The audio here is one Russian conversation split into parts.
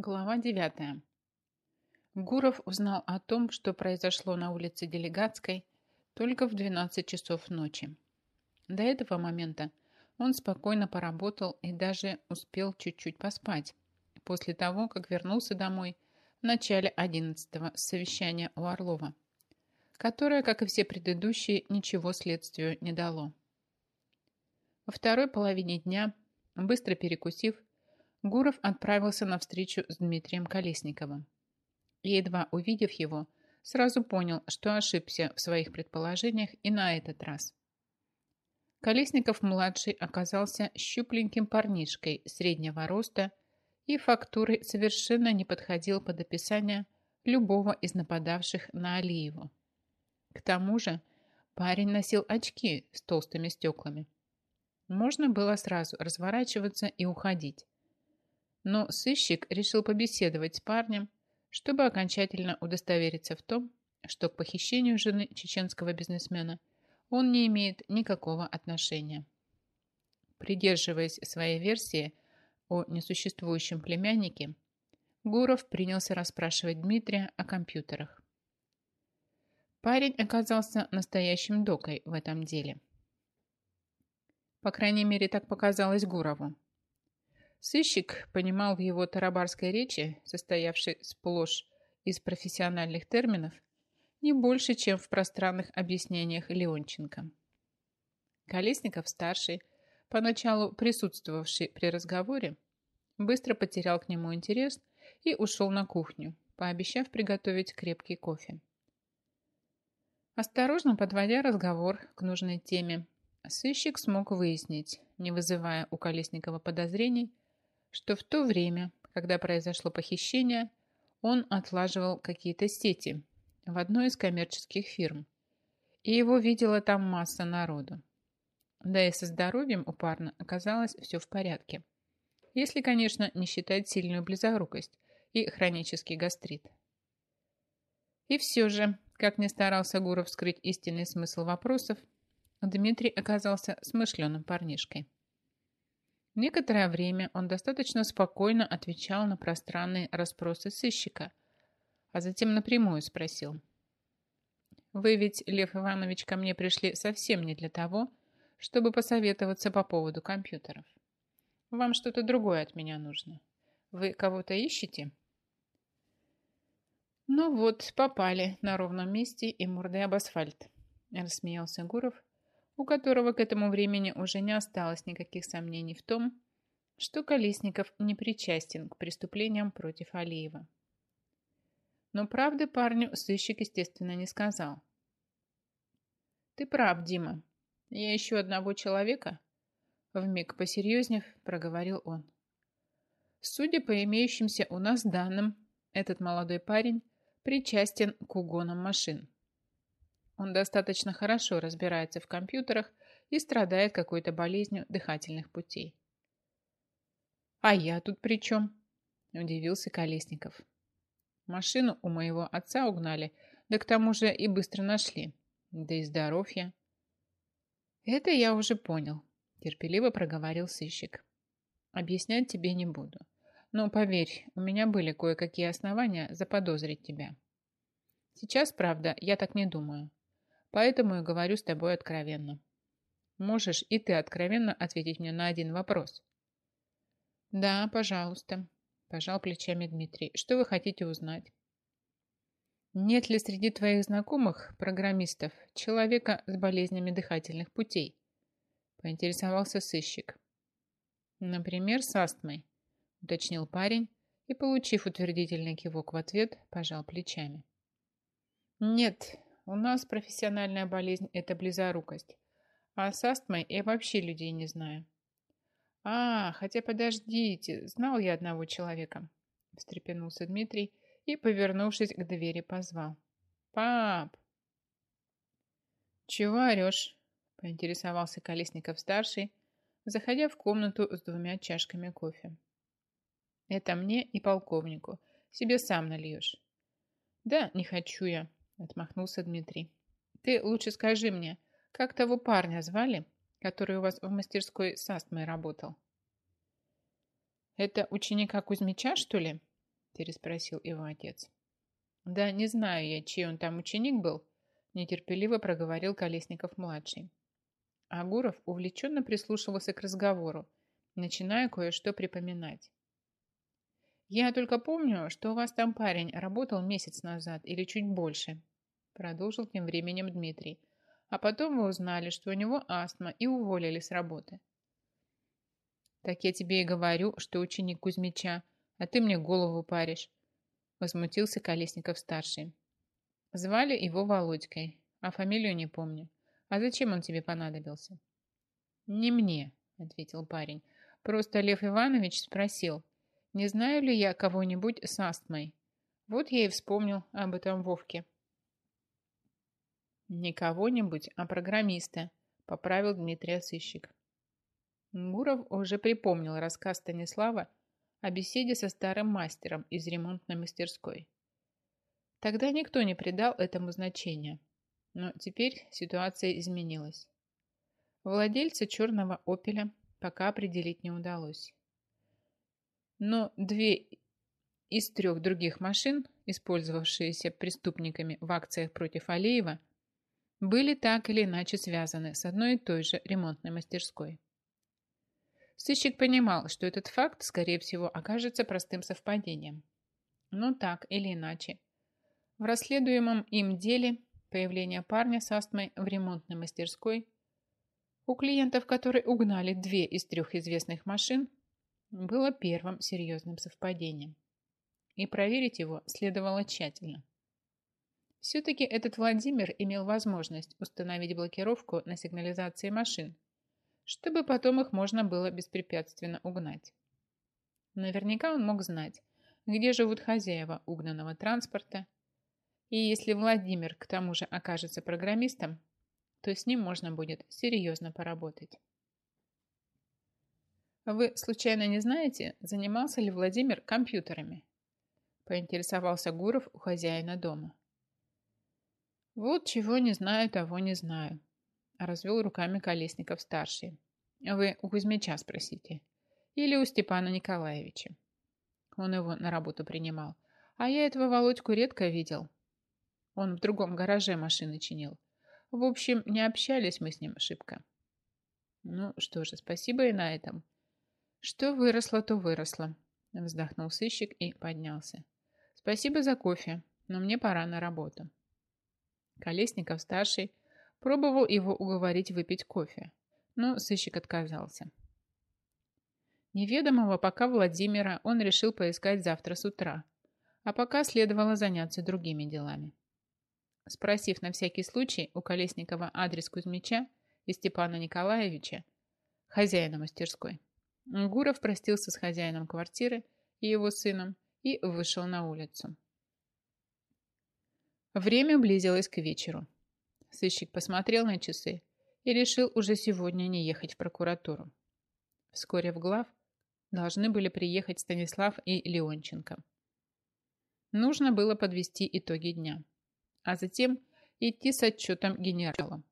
Глава 9. Гуров узнал о том, что произошло на улице Делегатской, только в 12 часов ночи. До этого момента он спокойно поработал и даже успел чуть-чуть поспать, после того, как вернулся домой в начале 11-го совещания у Орлова, которое, как и все предыдущие, ничего следствию не дало. Во второй половине дня, быстро перекусив, Гуров отправился на встречу с Дмитрием Колесниковым. Едва увидев его, сразу понял, что ошибся в своих предположениях и на этот раз. Колесников-младший оказался щупленьким парнишкой среднего роста и фактурой совершенно не подходил под описание любого из нападавших на Алиеву. К тому же парень носил очки с толстыми стеклами. Можно было сразу разворачиваться и уходить но сыщик решил побеседовать с парнем, чтобы окончательно удостовериться в том, что к похищению жены чеченского бизнесмена он не имеет никакого отношения. Придерживаясь своей версии о несуществующем племяннике, Гуров принялся расспрашивать Дмитрия о компьютерах. Парень оказался настоящим докой в этом деле. По крайней мере, так показалось Гурову. Сыщик понимал в его тарабарской речи, состоявшей сплошь из профессиональных терминов, не больше, чем в пространных объяснениях Леонченко. Колесников-старший, поначалу присутствовавший при разговоре, быстро потерял к нему интерес и ушел на кухню, пообещав приготовить крепкий кофе. Осторожно подводя разговор к нужной теме, сыщик смог выяснить, не вызывая у Колесникова подозрений, что в то время, когда произошло похищение, он отлаживал какие-то сети в одной из коммерческих фирм, и его видела там масса народу. Да и со здоровьем у парня оказалось все в порядке. Если, конечно, не считать сильную близорукость и хронический гастрит. И все же, как ни старался Гуров скрыть истинный смысл вопросов, Дмитрий оказался смышленым парнишкой. Некоторое время он достаточно спокойно отвечал на пространные расспросы сыщика, а затем напрямую спросил. «Вы ведь, Лев Иванович, ко мне пришли совсем не для того, чтобы посоветоваться по поводу компьютеров. Вам что-то другое от меня нужно. Вы кого-то ищете?» «Ну вот, попали на ровном месте и мордой об асфальт», рассмеялся Гуров, у которого к этому времени уже не осталось никаких сомнений в том, что Колесников не причастен к преступлениям против Алиева. Но правды парню сыщик, естественно, не сказал. «Ты прав, Дима. Я ищу одного человека», — вмиг посерьезнев проговорил он. «Судя по имеющимся у нас данным, этот молодой парень причастен к угонам машин. Он достаточно хорошо разбирается в компьютерах и страдает какой-то болезнью дыхательных путей. «А я тут при чем?» – удивился Колесников. «Машину у моего отца угнали, да к тому же и быстро нашли. Да и здоровье». «Это я уже понял», – терпеливо проговорил сыщик. «Объяснять тебе не буду. Но поверь, у меня были кое-какие основания заподозрить тебя. Сейчас, правда, я так не думаю. Поэтому и говорю с тобой откровенно. Можешь и ты откровенно ответить мне на один вопрос. Да, пожалуйста, пожал плечами Дмитрий. Что вы хотите узнать? Нет ли среди твоих знакомых, программистов, человека с болезнями дыхательных путей? Поинтересовался сыщик. Например, с астмой, уточнил парень и, получив утвердительный кивок в ответ, пожал плечами. Нет, у нас профессиональная болезнь – это близорукость. А с астмой я вообще людей не знаю. А, хотя подождите, знал я одного человека. Встрепенулся Дмитрий и, повернувшись к двери, позвал. Пап! Чего орешь? Поинтересовался Колесников-старший, заходя в комнату с двумя чашками кофе. Это мне и полковнику. Себе сам нальешь. Да, не хочу я, Отмахнулся Дмитрий. Ты лучше скажи мне, как того парня звали, который у вас в мастерской с астмой работал? Это ученика Кузьмича, что ли? переспросил его отец. Да не знаю я, чей он там ученик был, нетерпеливо проговорил Колесников-младший. А Гуров увлеченно прислушивался к разговору, начиная кое-что припоминать. «Я только помню, что у вас там парень работал месяц назад или чуть больше», продолжил тем временем Дмитрий. «А потом вы узнали, что у него астма и уволили с работы». «Так я тебе и говорю, что ученик Кузьмича, а ты мне голову паришь», возмутился Колесников-старший. Звали его Володькой, а фамилию не помню. А зачем он тебе понадобился? Не мне, ответил парень. Просто Лев Иванович спросил, не знаю ли я кого-нибудь с астмой. Вот я и вспомнил об этом Вовке. Не кого-нибудь, а программиста, поправил Дмитрий сыщик. Гуров уже припомнил рассказ Станислава о беседе со старым мастером из ремонтной мастерской. Тогда никто не придал этому значения, но теперь ситуация изменилась. Владельца черного «Опеля» пока определить не удалось. Но две из трех других машин, использовавшиеся преступниками в акциях против Алиева, были так или иначе связаны с одной и той же ремонтной мастерской. Сыщик понимал, что этот факт, скорее всего, окажется простым совпадением. Но так или иначе, в расследуемом им деле появление парня с астмой в ремонтной мастерской, у клиентов, которые угнали две из трех известных машин, было первым серьезным совпадением. И проверить его следовало тщательно. Все-таки этот Владимир имел возможность установить блокировку на сигнализации машин, чтобы потом их можно было беспрепятственно угнать. Наверняка он мог знать, где живут хозяева угнанного транспорта, и если Владимир к тому же окажется программистом, то с ним можно будет серьезно поработать. Вы случайно не знаете, занимался ли Владимир компьютерами? Поинтересовался Гуров у хозяина дома. Вот чего не знаю, того не знаю. Развел руками Колесников-старший. Вы у Кузьмича спросите. Или у Степана Николаевича. Он его на работу принимал. А я этого Володьку редко видел. Он в другом гараже машины чинил. В общем, не общались мы с ним шибко. Ну что же, спасибо и на этом. Что выросло, то выросло. Вздохнул сыщик и поднялся. Спасибо за кофе, но мне пора на работу. Колесников старший пробовал его уговорить выпить кофе, но сыщик отказался. Неведомого пока Владимира он решил поискать завтра с утра, а пока следовало заняться другими делами. Спросив на всякий случай у Колесникова адрес Кузьмича и Степана Николаевича, хозяина мастерской, Гуров простился с хозяином квартиры и его сыном и вышел на улицу. Время близилось к вечеру. Сыщик посмотрел на часы и решил уже сегодня не ехать в прокуратуру. Вскоре в глав должны были приехать Станислав и Леонченко. Нужно было подвести итоги дня а затем идти с отчетом генерала.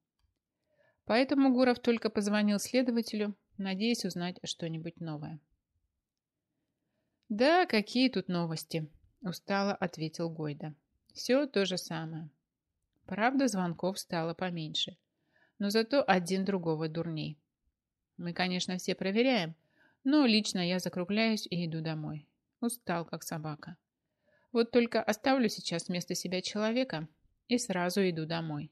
Поэтому Гуров только позвонил следователю, надеясь узнать что-нибудь новое. «Да, какие тут новости?» – устало ответил Гойда. «Все то же самое. Правда, звонков стало поменьше, но зато один другого дурней. Мы, конечно, все проверяем, но лично я закругляюсь и иду домой. Устал, как собака. Вот только оставлю сейчас вместо себя человека, и сразу иду домой.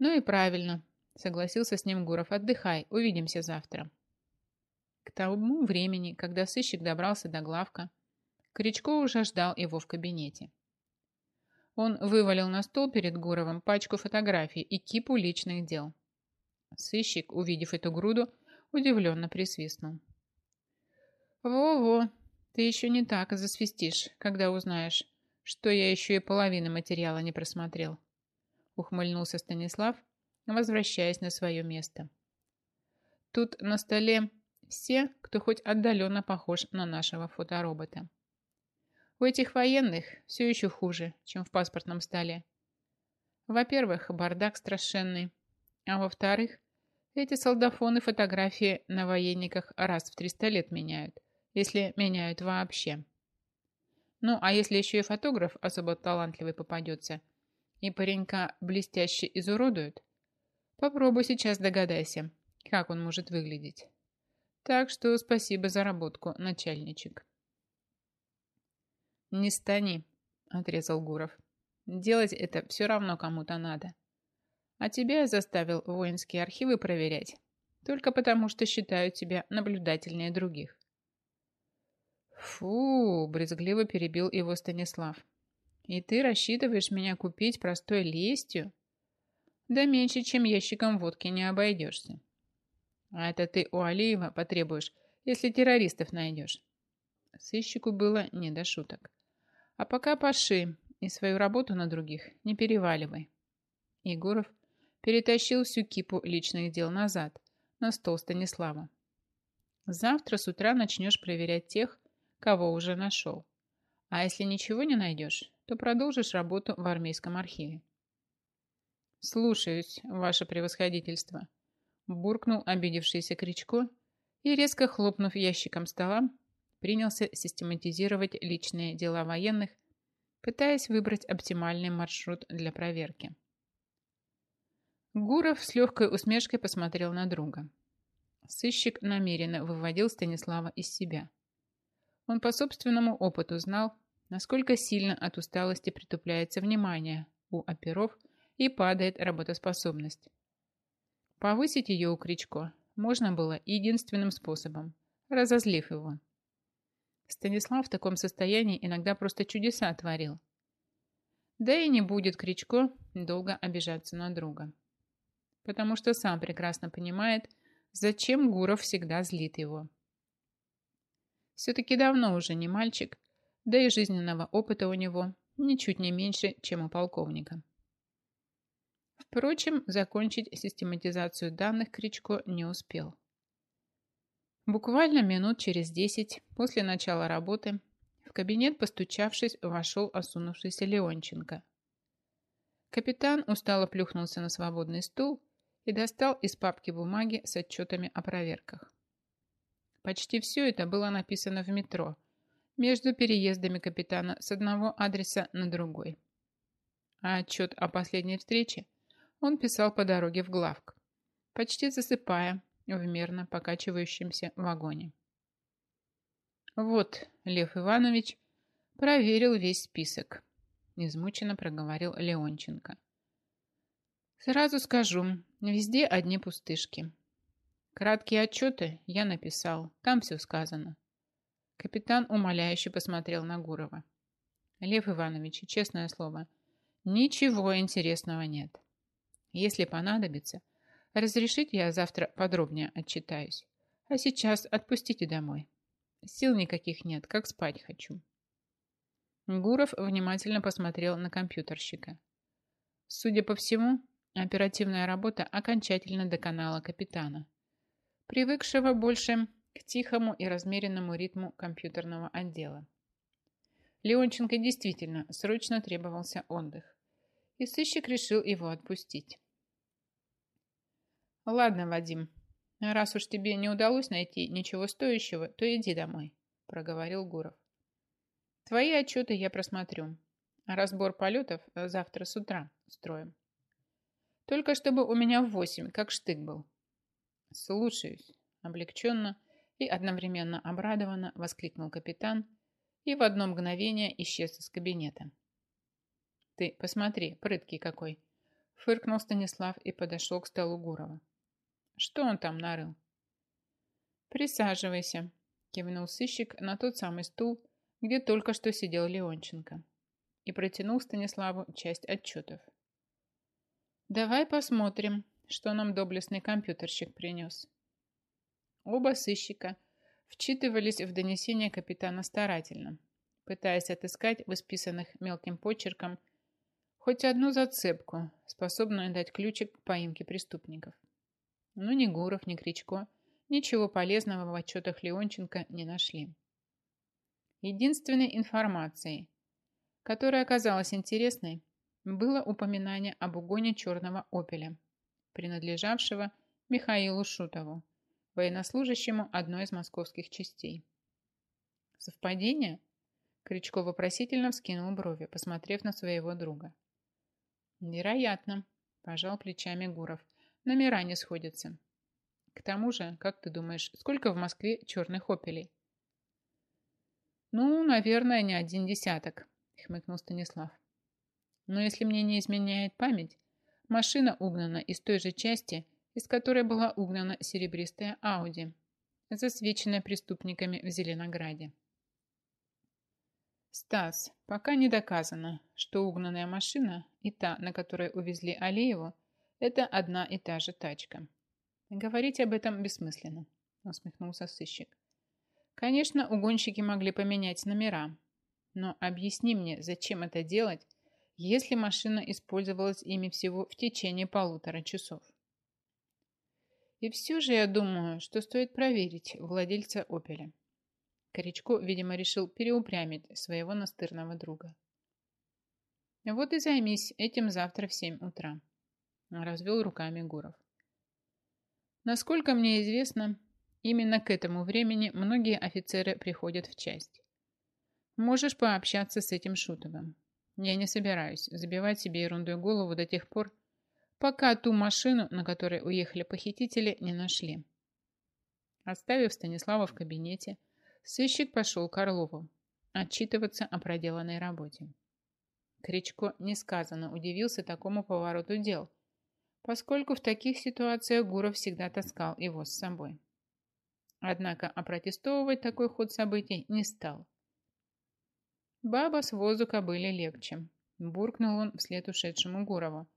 Ну и правильно, согласился с ним Гуров. Отдыхай, увидимся завтра. К тому времени, когда сыщик добрался до главка, Кричко уже ждал его в кабинете. Он вывалил на стол перед Гуровым пачку фотографий и кипу личных дел. Сыщик, увидев эту груду, удивленно присвистнул. «Во-во, ты еще не так засвистишь, когда узнаешь, что я еще и половины материала не просмотрел. Ухмыльнулся Станислав, возвращаясь на свое место. Тут на столе все, кто хоть отдаленно похож на нашего фоторобота. У этих военных все еще хуже, чем в паспортном столе. Во-первых, бардак страшенный. А во-вторых, эти солдафоны фотографии на военниках раз в 300 лет меняют, если меняют вообще. Ну, а если еще и фотограф особо талантливый попадется, и паренька блестяще изуродуют, попробуй сейчас догадайся, как он может выглядеть. Так что спасибо за работку, начальничек. Не стани, отрезал Гуров. Делать это все равно кому-то надо. А тебя я заставил воинские архивы проверять, только потому что считаю тебя наблюдательнее других. Фу, брезгливо перебил его Станислав. И ты рассчитываешь меня купить простой лестью? Да меньше, чем ящиком водки не обойдешься. А это ты у Алиева потребуешь, если террористов найдешь. Сыщику было не до шуток. А пока паши и свою работу на других не переваливай. Егоров перетащил всю кипу личных дел назад, на стол Станислава. Завтра с утра начнешь проверять тех, кого уже нашел. А если ничего не найдешь, то продолжишь работу в армейском архиве. «Слушаюсь, ваше превосходительство», – буркнул обидевшийся Кричко и, резко хлопнув ящиком стола, принялся систематизировать личные дела военных, пытаясь выбрать оптимальный маршрут для проверки. Гуров с легкой усмешкой посмотрел на друга. Сыщик намеренно выводил Станислава из себя. Он по собственному опыту знал, насколько сильно от усталости притупляется внимание у оперов и падает работоспособность. Повысить ее у Кричко можно было единственным способом, разозлив его. Станислав в таком состоянии иногда просто чудеса творил. Да и не будет Кричко долго обижаться на друга. Потому что сам прекрасно понимает, зачем Гуров всегда злит его. Все-таки давно уже не мальчик, да и жизненного опыта у него ничуть не меньше, чем у полковника. Впрочем, закончить систематизацию данных Кричко не успел. Буквально минут через десять после начала работы в кабинет, постучавшись, вошел осунувшийся Леонченко. Капитан устало плюхнулся на свободный стул и достал из папки бумаги с отчетами о проверках. Почти все это было написано в метро, между переездами капитана с одного адреса на другой. А отчет о последней встрече он писал по дороге в главк, почти засыпая в мерно покачивающемся вагоне. «Вот, Лев Иванович проверил весь список», – измученно проговорил Леонченко. «Сразу скажу, везде одни пустышки. Краткие отчеты я написал, там все сказано. Капитан умоляюще посмотрел на Гурова. Лев Иванович, честное слово, ничего интересного нет. Если понадобится, разрешите я завтра подробнее отчитаюсь. А сейчас отпустите домой. Сил никаких нет, как спать хочу. Гуров внимательно посмотрел на компьютерщика. Судя по всему, оперативная работа окончательно доконала капитана привыкшего больше к тихому и размеренному ритму компьютерного отдела. Леонченко действительно срочно требовался отдых, и сыщик решил его отпустить. «Ладно, Вадим, раз уж тебе не удалось найти ничего стоящего, то иди домой», – проговорил Гуров. «Твои отчеты я просмотрю, разбор полетов завтра с утра устроим. Только чтобы у меня в восемь, как штык был, «Слушаюсь», – облегченно и одновременно обрадованно воскликнул капитан и в одно мгновение исчез из кабинета. «Ты посмотри, прыткий какой!» – фыркнул Станислав и подошел к столу Гурова. «Что он там нарыл?» «Присаживайся», – кивнул сыщик на тот самый стул, где только что сидел Леонченко, и протянул Станиславу часть отчетов. «Давай посмотрим, что нам доблестный компьютерщик принес. Оба сыщика вчитывались в донесение капитана старательно, пытаясь отыскать в исписанных мелким почерком хоть одну зацепку, способную дать ключик к поимке преступников. Но ни Гуров, ни Кричко ничего полезного в отчетах Леонченко не нашли. Единственной информацией, которая оказалась интересной, было упоминание об угоне черного опеля – принадлежавшего Михаилу Шутову, военнослужащему одной из московских частей. Совпадение? Крючков вопросительно вскинул брови, посмотрев на своего друга. «Вероятно», – пожал плечами Гуров. «Номера не сходятся. К тому же, как ты думаешь, сколько в Москве черных опелей?» «Ну, наверное, не один десяток», – хмыкнул Станислав. «Но если мне не изменяет память, машина угнана из той же части, из которой была угнана серебристая Ауди, засвеченная преступниками в Зеленограде. Стас, пока не доказано, что угнанная машина и та, на которой увезли Алиеву, это одна и та же тачка. Говорить об этом бессмысленно, усмехнулся сыщик. Конечно, угонщики могли поменять номера, но объясни мне, зачем это делать, если машина использовалась ими всего в течение полутора часов. И все же я думаю, что стоит проверить владельца «Опеля». Корячко, видимо, решил переупрямить своего настырного друга. Вот и займись этим завтра в семь утра. Развел руками Гуров. Насколько мне известно, именно к этому времени многие офицеры приходят в часть. Можешь пообщаться с этим Шутовым. Я не собираюсь забивать себе ерундой голову до тех пор, пока ту машину, на которой уехали похитители, не нашли. Оставив Станислава в кабинете, сыщик пошел к Орлову отчитываться о проделанной работе. Кричко несказанно удивился такому повороту дел, поскольку в таких ситуациях Гуров всегда таскал его с собой. Однако опротестовывать такой ход событий не стал. «Баба с возу кобыли легче», – буркнул он вслед ушедшему Гурову,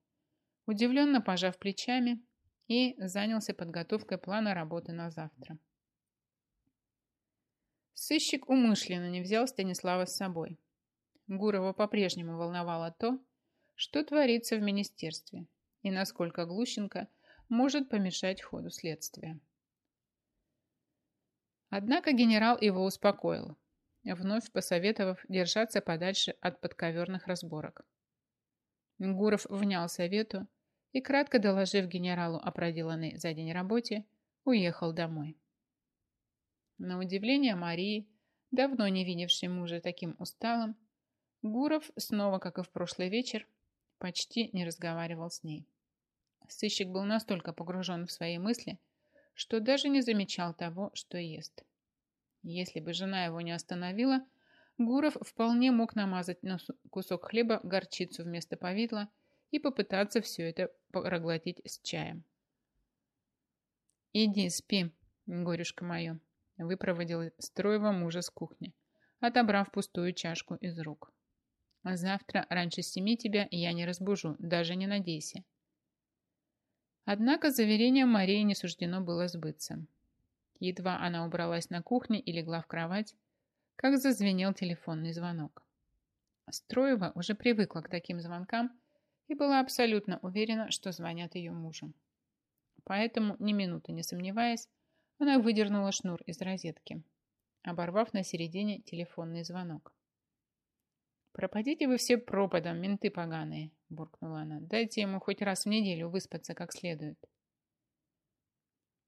удивленно пожав плечами и занялся подготовкой плана работы на завтра. Сыщик умышленно не взял Станислава с собой. Гурова по-прежнему волновало то, что творится в министерстве и насколько Глущенко может помешать ходу следствия. Однако генерал его успокоил, вновь посоветовав держаться подальше от подковерных разборок. Гуров внял совету и, кратко доложив генералу о проделанной за день работе, уехал домой. На удивление Марии, давно не видевшей мужа таким усталым, Гуров, снова, как и в прошлый вечер, почти не разговаривал с ней. Сыщик был настолько погружен в свои мысли, что даже не замечал того, что ест. Если бы жена его не остановила, Гуров вполне мог намазать на кусок хлеба горчицу вместо повидла и попытаться все это проглотить с чаем. «Иди, спи, горюшка мое», – выпроводил Строева мужа с кухни, отобрав пустую чашку из рук. «Завтра раньше семи тебя я не разбужу, даже не надейся». Однако заверением Марии не суждено было сбыться. Едва она убралась на кухне и легла в кровать, как зазвенел телефонный звонок. Строева уже привыкла к таким звонкам и была абсолютно уверена, что звонят ее мужу. Поэтому, ни минуты не сомневаясь, она выдернула шнур из розетки, оборвав на середине телефонный звонок. «Пропадите вы все пропадом, менты поганые!» – буркнула она. «Дайте ему хоть раз в неделю выспаться как следует».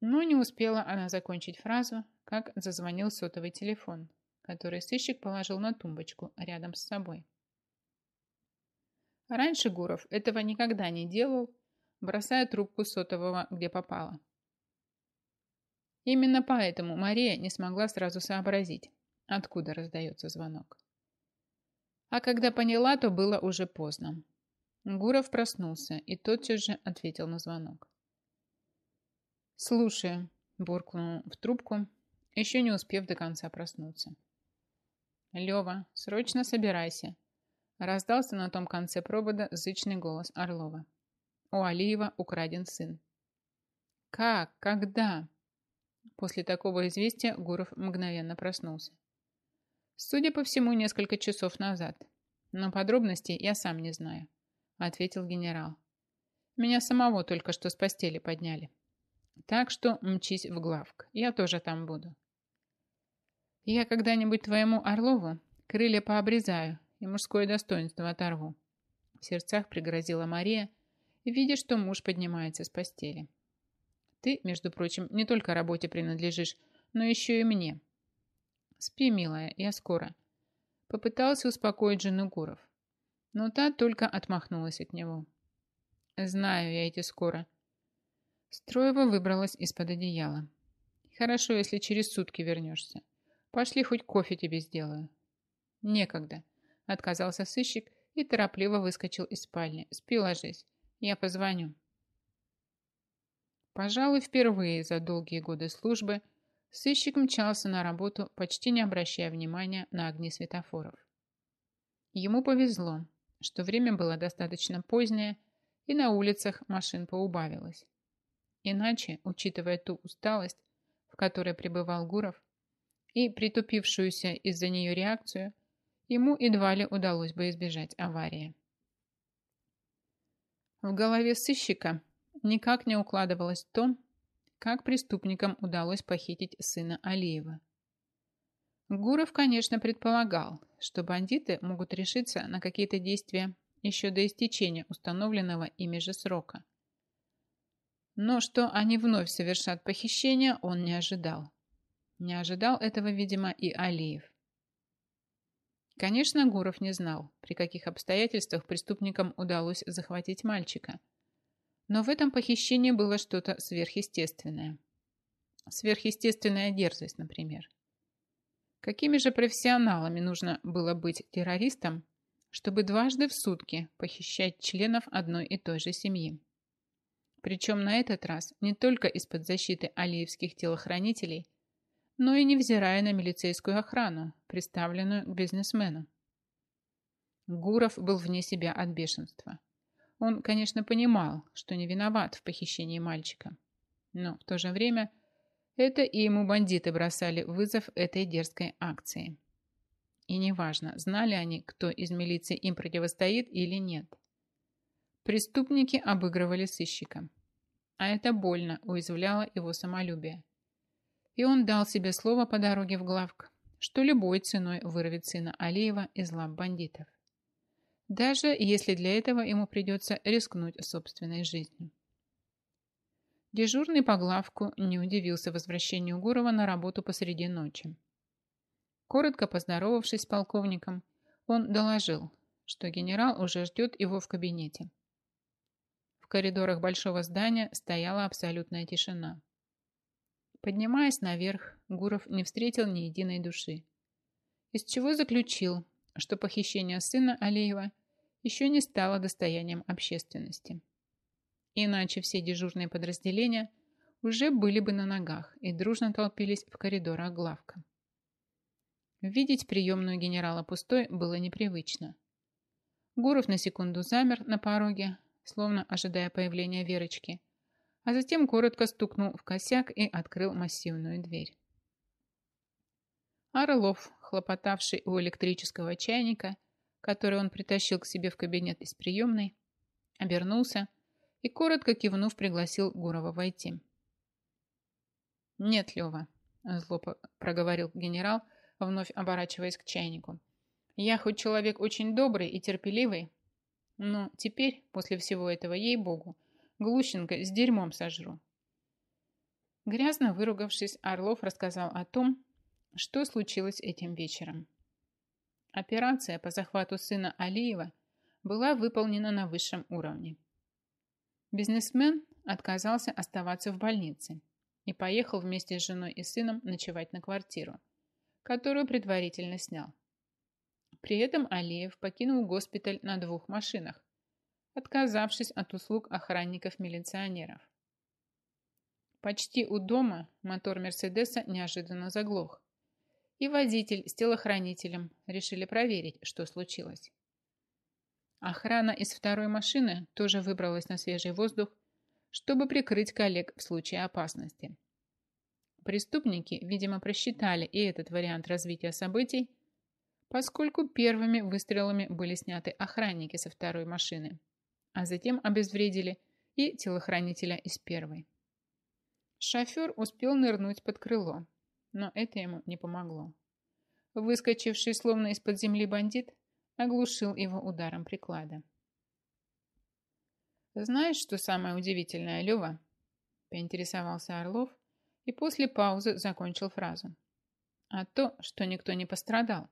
Но не успела она закончить фразу, как зазвонил сотовый телефон, который сыщик положил на тумбочку рядом с собой. Раньше Гуров этого никогда не делал, бросая трубку сотового, где попало. Именно поэтому Мария не смогла сразу сообразить, откуда раздается звонок. А когда поняла, то было уже поздно. Гуров проснулся и тотчас же ответил на звонок. «Слушаю», – буркнул в трубку, еще не успев до конца проснуться. «Лева, срочно собирайся», Раздался на том конце провода зычный голос Орлова. У Алиева украден сын. «Как? Когда?» После такого известия Гуров мгновенно проснулся. «Судя по всему, несколько часов назад. Но подробностей я сам не знаю», — ответил генерал. «Меня самого только что с постели подняли. Так что мчись в главк, я тоже там буду». «Я когда-нибудь твоему Орлову крылья пообрезаю и мужское достоинство оторву. В сердцах пригрозила Мария, видя, что муж поднимается с постели. Ты, между прочим, не только работе принадлежишь, но еще и мне. Спи, милая, я скоро. попытался успокоить жену Гуров, но та только отмахнулась от него. «Знаю я эти скоро». Строева выбралась из-под одеяла. «Хорошо, если через сутки вернешься. Пошли, хоть кофе тебе сделаю». «Некогда», — отказался сыщик и торопливо выскочил из спальни. «Спи, ложись. Я позвоню». Пожалуй, впервые за долгие годы службы сыщик мчался на работу, почти не обращая внимания на огни светофоров. Ему повезло, что время было достаточно позднее, и на улицах машин поубавилось. Иначе, учитывая ту усталость, в которой пребывал Гуров, и притупившуюся из-за нее реакцию, ему едва ли удалось бы избежать аварии. В голове сыщика никак не укладывалось в том, как преступникам удалось похитить сына Алиева. Гуров, конечно, предполагал, что бандиты могут решиться на какие-то действия еще до истечения установленного ими же срока. Но что они вновь совершат похищение, он не ожидал. Не ожидал этого, видимо, и Алиев. Конечно, Гуров не знал, при каких обстоятельствах преступникам удалось захватить мальчика – но в этом похищении было что-то сверхъестественное. Сверхъестественная дерзость, например. Какими же профессионалами нужно было быть террористом, чтобы дважды в сутки похищать членов одной и той же семьи? Причем на этот раз не только из-под защиты алиевских телохранителей, но и невзирая на милицейскую охрану, представленную к бизнесмену. Гуров был вне себя от бешенства. Он, конечно, понимал, что не виноват в похищении мальчика. Но в то же время это и ему бандиты бросали вызов этой дерзкой акции. И неважно, знали они, кто из милиции им противостоит или нет. Преступники обыгрывали сыщика. А это больно уязвляло его самолюбие. И он дал себе слово по дороге в главк, что любой ценой вырвет сына Алиева из лап бандитов даже если для этого ему придется рискнуть собственной жизнью. Дежурный по главку не удивился возвращению Гурова на работу посреди ночи. Коротко поздоровавшись с полковником, он доложил, что генерал уже ждет его в кабинете. В коридорах большого здания стояла абсолютная тишина. Поднимаясь наверх, Гуров не встретил ни единой души, из чего заключил, что похищение сына Алиева еще не стало достоянием общественности. Иначе все дежурные подразделения уже были бы на ногах и дружно толпились в коридорах главка. Видеть приемную генерала пустой было непривычно. Гуров на секунду замер на пороге, словно ожидая появления Верочки, а затем коротко стукнул в косяк и открыл массивную дверь. Орлов, хлопотавший у электрического чайника, который он притащил к себе в кабинет из приемной, обернулся и, коротко кивнув, пригласил Гурова войти. «Нет, Лева», – зло проговорил генерал, вновь оборачиваясь к чайнику. «Я хоть человек очень добрый и терпеливый, но теперь, после всего этого, ей-богу, Глущенко с дерьмом сожру». Грязно выругавшись, Орлов рассказал о том, что случилось этим вечером. Операция по захвату сына Алиева была выполнена на высшем уровне. Бизнесмен отказался оставаться в больнице и поехал вместе с женой и сыном ночевать на квартиру, которую предварительно снял. При этом Алиев покинул госпиталь на двух машинах, отказавшись от услуг охранников-милиционеров. Почти у дома мотор Мерседеса неожиданно заглох, и водитель с телохранителем решили проверить, что случилось. Охрана из второй машины тоже выбралась на свежий воздух, чтобы прикрыть коллег в случае опасности. Преступники, видимо, просчитали и этот вариант развития событий, поскольку первыми выстрелами были сняты охранники со второй машины, а затем обезвредили и телохранителя из первой. Шофер успел нырнуть под крыло, но это ему не помогло. Выскочивший словно из-под земли бандит оглушил его ударом приклада. «Знаешь, что самое удивительное, Лева?» – поинтересовался Орлов и после паузы закончил фразу. «А то, что никто не пострадал».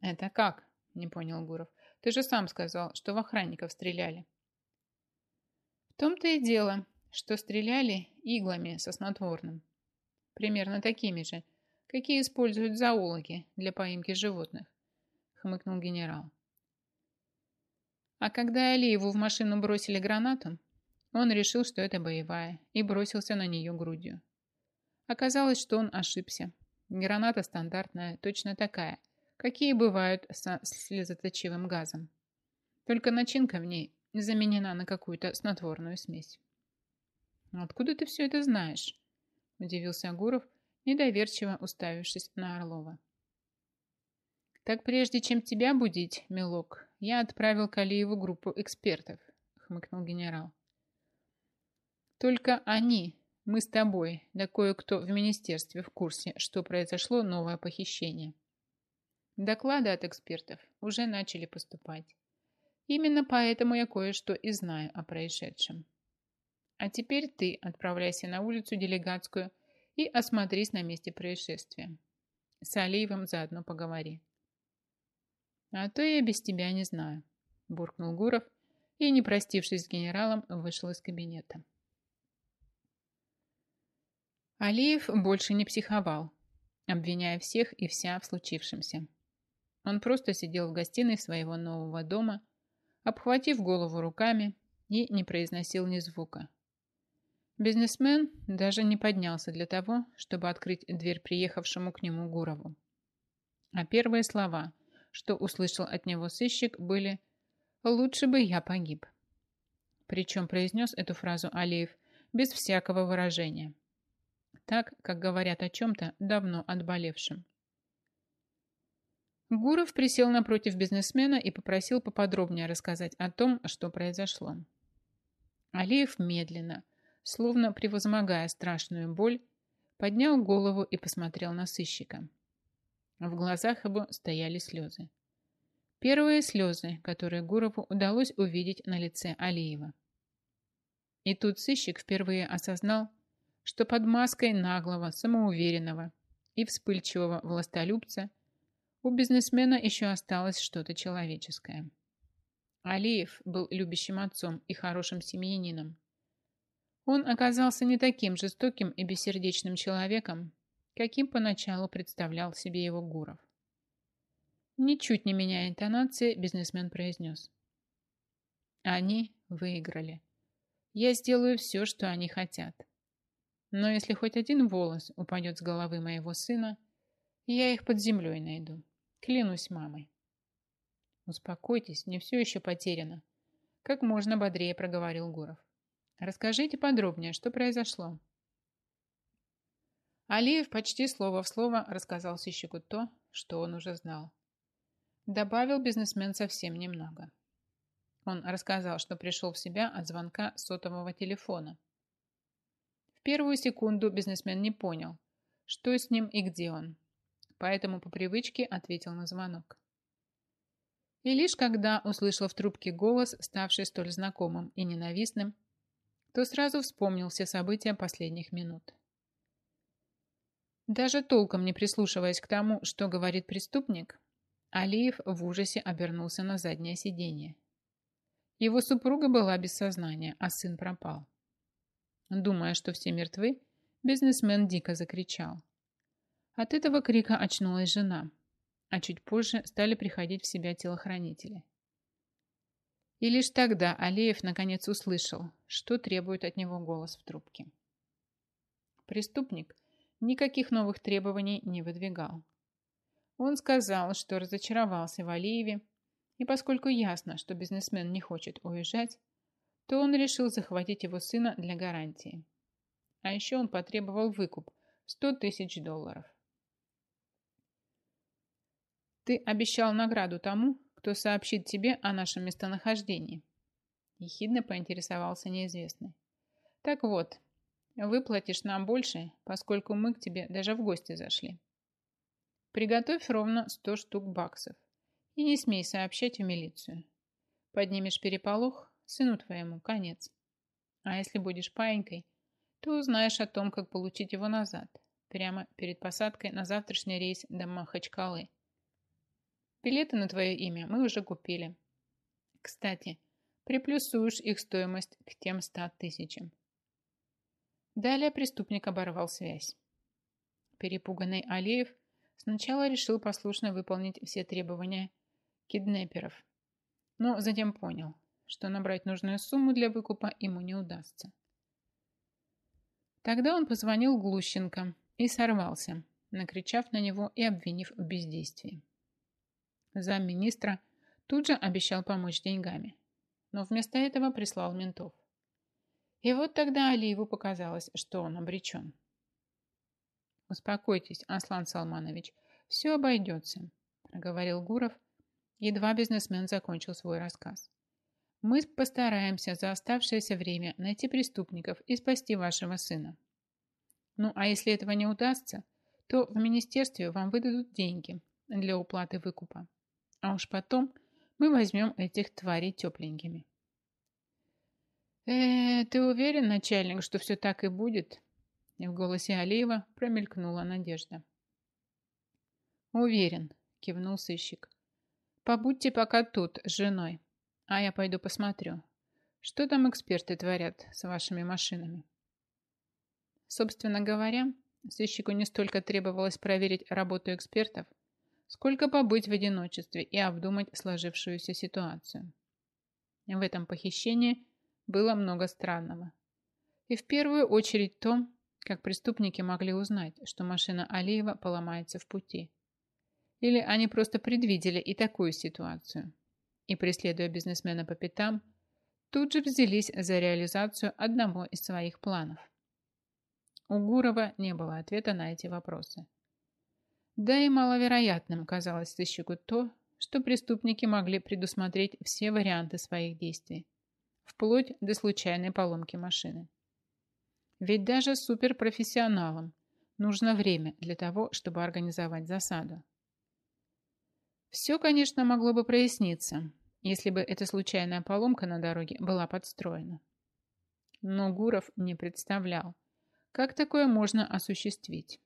Это как? Не понял Гуров. Ты же сам сказал, что в охранников стреляли. В том-то и дело, что стреляли иглами со снотворным. Примерно такими же, какие используют зоологи для поимки животных, хмыкнул генерал. А когда Алиеву в машину бросили гранату, он решил, что это боевая, и бросился на нее грудью. Оказалось, что он ошибся. Граната стандартная, точно такая, какие бывают со слезоточивым газом. Только начинка в ней заменена на какую-то снотворную смесь. «Откуда ты все это знаешь?» – удивился Агуров, недоверчиво уставившись на Орлова. «Так прежде чем тебя будить, милок, я отправил Калиеву группу экспертов», – хмыкнул генерал. «Только они, мы с тобой, да кое-кто в министерстве в курсе, что произошло новое похищение». Доклады от экспертов уже начали поступать. Именно поэтому я кое-что и знаю о происшедшем. А теперь ты отправляйся на улицу делегатскую и осмотрись на месте происшествия. С Алиевым заодно поговори. А то я без тебя не знаю, буркнул Гуров и, не простившись с генералом, вышел из кабинета. Алиев больше не психовал, обвиняя всех и вся в случившемся. Он просто сидел в гостиной своего нового дома, обхватив голову руками и не произносил ни звука. Бизнесмен даже не поднялся для того, чтобы открыть дверь приехавшему к нему Гурову. А первые слова, что услышал от него сыщик, были «Лучше бы я погиб». Причем произнес эту фразу Алиев без всякого выражения. Так, как говорят о чем-то давно отболевшем. Гуров присел напротив бизнесмена и попросил поподробнее рассказать о том, что произошло. Алиев медленно, словно превозмогая страшную боль, поднял голову и посмотрел на сыщика. В глазах его стояли слезы. Первые слезы, которые Гурову удалось увидеть на лице Алиева. И тут сыщик впервые осознал, что под маской наглого, самоуверенного и вспыльчивого властолюбца – у бизнесмена еще осталось что-то человеческое. Алиев был любящим отцом и хорошим семьянином. Он оказался не таким жестоким и бессердечным человеком, каким поначалу представлял себе его Гуров. Ничуть не меняя интонации, бизнесмен произнес. Они выиграли. Я сделаю все, что они хотят. Но если хоть один волос упадет с головы моего сына, я их под землей найду. Клянусь мамой. Успокойтесь, не все еще потеряно. Как можно бодрее проговорил Гуров. Расскажите подробнее, что произошло. Алиев почти слово в слово рассказал сыщику то, что он уже знал. Добавил бизнесмен совсем немного. Он рассказал, что пришел в себя от звонка сотового телефона. В первую секунду бизнесмен не понял, что с ним и где он, поэтому по привычке ответил на звонок. И лишь когда услышал в трубке голос, ставший столь знакомым и ненавистным, то сразу вспомнил все события последних минут. Даже толком не прислушиваясь к тому, что говорит преступник, Алиев в ужасе обернулся на заднее сиденье. Его супруга была без сознания, а сын пропал. Думая, что все мертвы, бизнесмен дико закричал. От этого крика очнулась жена, а чуть позже стали приходить в себя телохранители. И лишь тогда Алеев наконец услышал, что требует от него голос в трубке. Преступник никаких новых требований не выдвигал. Он сказал, что разочаровался в Алиеве, и поскольку ясно, что бизнесмен не хочет уезжать, то он решил захватить его сына для гарантии. А еще он потребовал выкуп в 100 тысяч долларов. Ты обещал награду тому, кто сообщит тебе о нашем местонахождении. Ехидно поинтересовался неизвестный. Так вот, выплатишь нам больше, поскольку мы к тебе даже в гости зашли. Приготовь ровно 100 штук баксов и не смей сообщать в милицию. Поднимешь переполох, сыну твоему конец. А если будешь паинькой, то узнаешь о том, как получить его назад, прямо перед посадкой на завтрашний рейс до Махачкалы. Билеты на твое имя мы уже купили. Кстати, приплюсуешь их стоимость к тем ста тысячам. Далее преступник оборвал связь. Перепуганный Алиев сначала решил послушно выполнить все требования киднеперов, но затем понял, что набрать нужную сумму для выкупа ему не удастся. Тогда он позвонил Глущенко и сорвался, накричав на него и обвинив в бездействии. Замминистра тут же обещал помочь деньгами, но вместо этого прислал ментов. И вот тогда Алиеву показалось, что он обречен. «Успокойтесь, Аслан Салманович, все обойдется», – проговорил Гуров, едва бизнесмен закончил свой рассказ. «Мы постараемся за оставшееся время найти преступников и спасти вашего сына. Ну, а если этого не удастся, то в министерстве вам выдадут деньги для уплаты выкупа. А уж потом мы возьмем этих тварей тепленькими». «Э, ты уверен, начальник, что все так и будет?» И в голосе Алиева промелькнула надежда. «Уверен», – кивнул сыщик. «Побудьте пока тут с женой, а я пойду посмотрю, что там эксперты творят с вашими машинами». Собственно говоря, сыщику не столько требовалось проверить работу экспертов, сколько побыть в одиночестве и обдумать сложившуюся ситуацию. В этом похищении было много странного. И в первую очередь то, как преступники могли узнать, что машина Алиева поломается в пути? Или они просто предвидели и такую ситуацию? И, преследуя бизнесмена по пятам, тут же взялись за реализацию одного из своих планов. У Гурова не было ответа на эти вопросы. Да и маловероятным казалось сыщику то, что преступники могли предусмотреть все варианты своих действий, вплоть до случайной поломки машины. Ведь даже суперпрофессионалам нужно время для того, чтобы организовать засаду. Все, конечно, могло бы проясниться, если бы эта случайная поломка на дороге была подстроена. Но Гуров не представлял, как такое можно осуществить.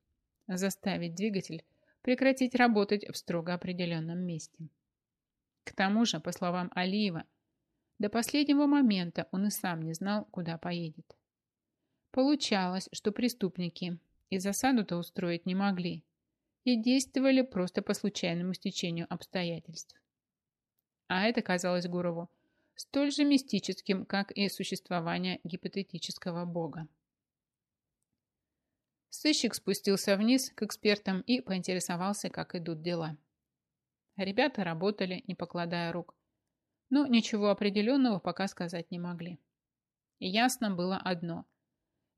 Заставить двигатель прекратить работать в строго определенном месте. К тому же, по словам Алиева, до последнего момента он и сам не знал, куда поедет. Получалось, что преступники и засаду-то устроить не могли и действовали просто по случайному стечению обстоятельств. А это казалось Гурову столь же мистическим, как и существование гипотетического бога. Сыщик спустился вниз к экспертам и поинтересовался, как идут дела. Ребята работали, не покладая рук, но ничего определенного пока сказать не могли. И ясно было одно –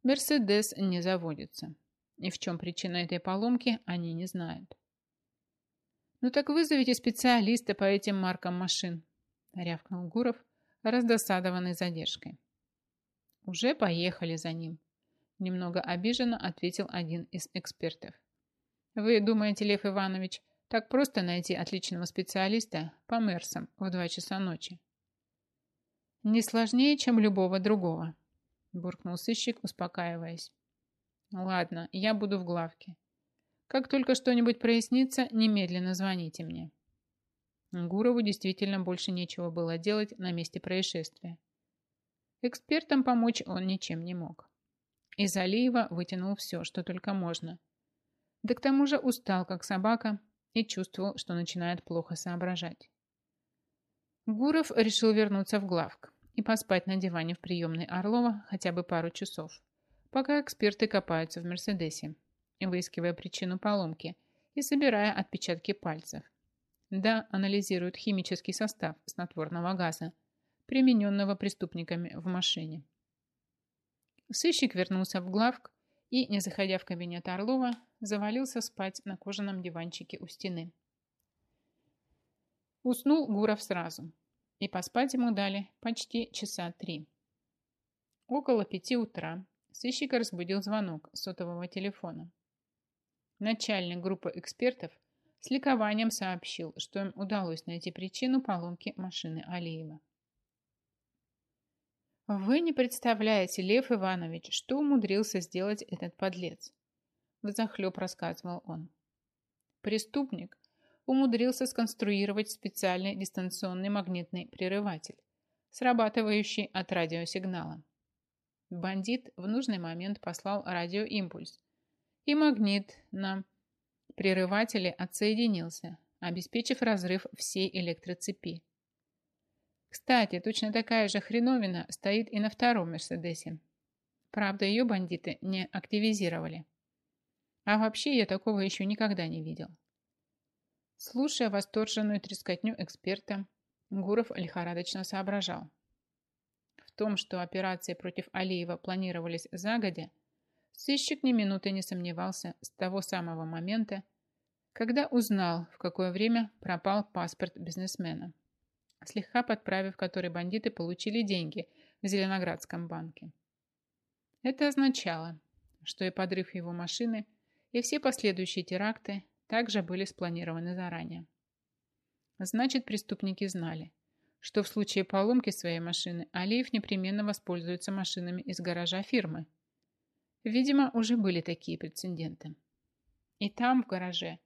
Мерседес не заводится. И в чем причина этой поломки, они не знают. «Ну так вызовите специалиста по этим маркам машин», – рявкнул Гуров, раздосадованный задержкой. «Уже поехали за ним», – немного обиженно ответил один из экспертов. «Вы думаете, Лев Иванович, так просто найти отличного специалиста по Мерсам в два часа ночи?» «Не сложнее, чем любого другого», буркнул сыщик, успокаиваясь. Ладно, я буду в главке. Как только что-нибудь прояснится, немедленно звоните мне. Гурову действительно больше нечего было делать на месте происшествия. Экспертам помочь он ничем не мог. Из Алиева вытянул все, что только можно. Да к тому же устал, как собака, и чувствовал, что начинает плохо соображать. Гуров решил вернуться в главк и поспать на диване в приемной Орлова хотя бы пару часов, пока эксперты копаются в Мерседесе, выискивая причину поломки и собирая отпечатки пальцев. Да, анализируют химический состав снотворного газа, примененного преступниками в машине. Сыщик вернулся в главк и, не заходя в кабинет Орлова, завалился спать на кожаном диванчике у стены. Уснул Гуров сразу – и поспать ему дали почти часа три. Около пяти утра сыщика разбудил звонок сотового телефона. Начальник группы экспертов с ликованием сообщил, что им удалось найти причину поломки машины Алиева. «Вы не представляете, Лев Иванович, что умудрился сделать этот подлец», – взахлеб рассказывал он. Преступник умудрился сконструировать специальный дистанционный магнитный прерыватель, срабатывающий от радиосигнала. Бандит в нужный момент послал радиоимпульс, и магнит на прерывателе отсоединился, обеспечив разрыв всей электроцепи. Кстати, точно такая же хреновина стоит и на втором Мерседесе. Правда, ее бандиты не активизировали. А вообще я такого еще никогда не видел. Слушая восторженную трескотню эксперта, Гуров лихорадочно соображал. В том, что операции против Алиева планировались загодя, сыщик ни минуты не сомневался с того самого момента, когда узнал, в какое время пропал паспорт бизнесмена, слегка подправив который бандиты получили деньги в Зеленоградском банке. Это означало, что и подрыв его машины, и все последующие теракты также были спланированы заранее. Значит, преступники знали, что в случае поломки своей машины Алиев непременно воспользуется машинами из гаража фирмы. Видимо, уже были такие прецеденты. И там, в гараже,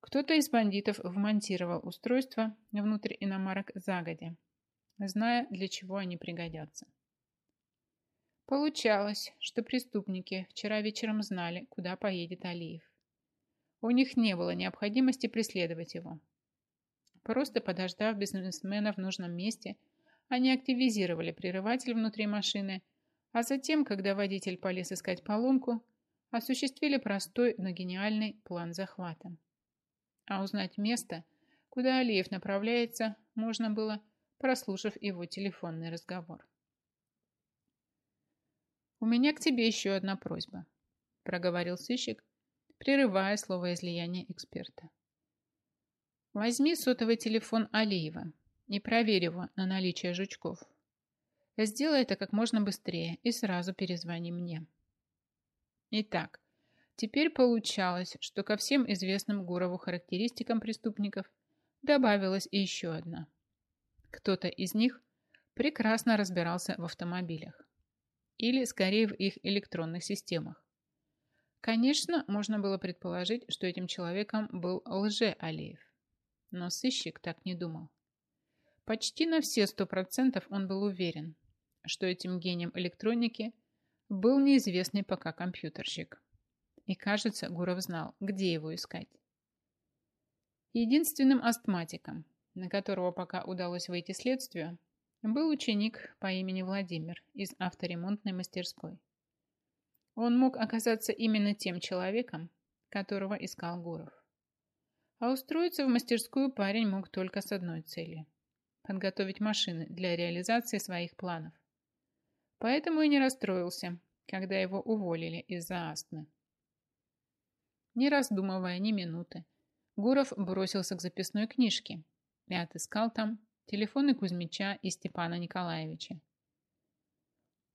кто-то из бандитов вмонтировал устройство внутрь иномарок загодя, зная, для чего они пригодятся. Получалось, что преступники вчера вечером знали, куда поедет Алиев. У них не было необходимости преследовать его. Просто подождав бизнесмена в нужном месте, они активизировали прерыватель внутри машины, а затем, когда водитель полез искать поломку, осуществили простой, но гениальный план захвата. А узнать место, куда Алиев направляется, можно было, прослушав его телефонный разговор. «У меня к тебе еще одна просьба», – проговорил сыщик, прерывая слово излияния эксперта. Возьми сотовый телефон Алиева и проверь его на наличие жучков. Сделай это как можно быстрее и сразу перезвони мне. Итак, теперь получалось, что ко всем известным Гурову характеристикам преступников добавилась еще одна. Кто-то из них прекрасно разбирался в автомобилях. Или, скорее, в их электронных системах. Конечно, можно было предположить, что этим человеком был лже-Алиев. Но сыщик так не думал. Почти на все сто процентов он был уверен, что этим гением электроники был неизвестный пока компьютерщик. И, кажется, Гуров знал, где его искать. Единственным астматиком, на которого пока удалось выйти следствию, был ученик по имени Владимир из авторемонтной мастерской. Он мог оказаться именно тем человеком, которого искал Гуров. А устроиться в мастерскую парень мог только с одной целью – подготовить машины для реализации своих планов. Поэтому и не расстроился, когда его уволили из-за астмы. Не раздумывая ни минуты, Гуров бросился к записной книжке и отыскал там телефоны Кузьмича и Степана Николаевича.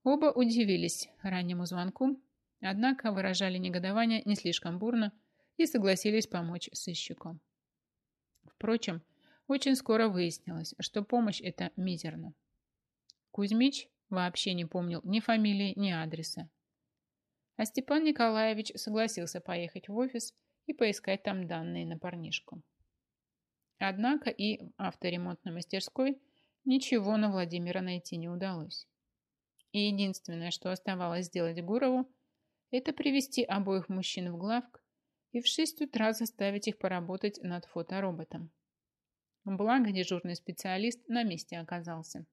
Оба удивились раннему звонку, однако выражали негодование не слишком бурно и согласились помочь сыщику. Впрочем, очень скоро выяснилось, что помощь эта мизерна. Кузьмич вообще не помнил ни фамилии, ни адреса. А Степан Николаевич согласился поехать в офис и поискать там данные на парнишку. Однако и в авторемонтной мастерской ничего на Владимира найти не удалось. И единственное, что оставалось сделать Гурову, это привести обоих мужчин в главк и в 6 утра заставить их поработать над фотороботом. Благо дежурный специалист на месте оказался.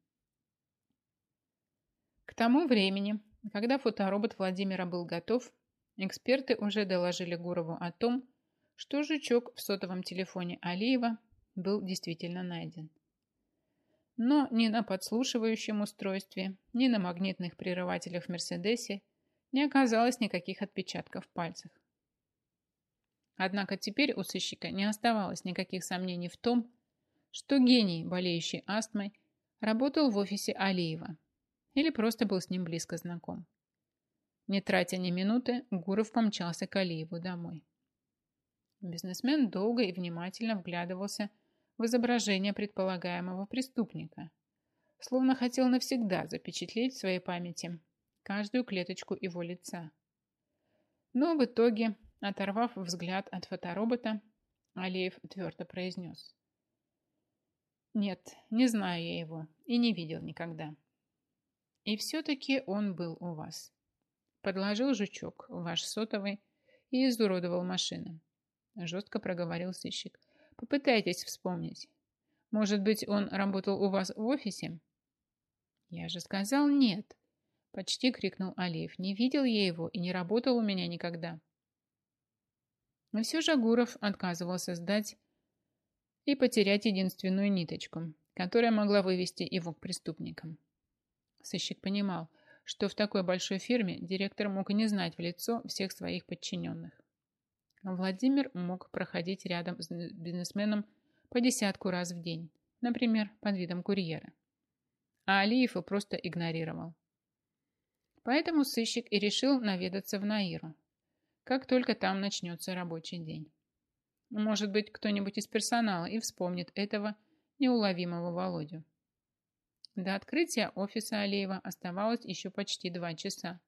К тому времени, когда фоторобот Владимира был готов, эксперты уже доложили Гурову о том, что жучок в сотовом телефоне Алиева был действительно найден. Но ни на подслушивающем устройстве, ни на магнитных прерывателях в Мерседесе не оказалось никаких отпечатков пальцев. Однако теперь у сыщика не оставалось никаких сомнений в том, что гений, болеющий астмой, работал в офисе Алиева или просто был с ним близко знаком. Не тратя ни минуты, Гуров помчался к Алиеву домой. Бизнесмен долго и внимательно вглядывался в изображение предполагаемого преступника, словно хотел навсегда запечатлеть в своей памяти каждую клеточку его лица. Но в итоге Оторвав взгляд от фоторобота, Алиев твердо произнес. Нет, не знаю я его и не видел никогда. И все-таки он был у вас. Подложил жучок ваш сотовый и изуродовал машину. Жестко проговорил сыщик. Попытайтесь вспомнить. Может быть, он работал у вас в офисе? Я же сказал нет. Почти крикнул Алиев. Не видел я его и не работал у меня никогда. Но все же Гуров отказывался сдать и потерять единственную ниточку, которая могла вывести его к преступникам. Сыщик понимал, что в такой большой фирме директор мог и не знать в лицо всех своих подчиненных. Владимир мог проходить рядом с бизнесменом по десятку раз в день, например, под видом курьера. А Алиев его просто игнорировал. Поэтому сыщик и решил наведаться в Наиру, как только там начнется рабочий день. Может быть, кто-нибудь из персонала и вспомнит этого неуловимого Володю. До открытия офиса Алиева оставалось еще почти два часа.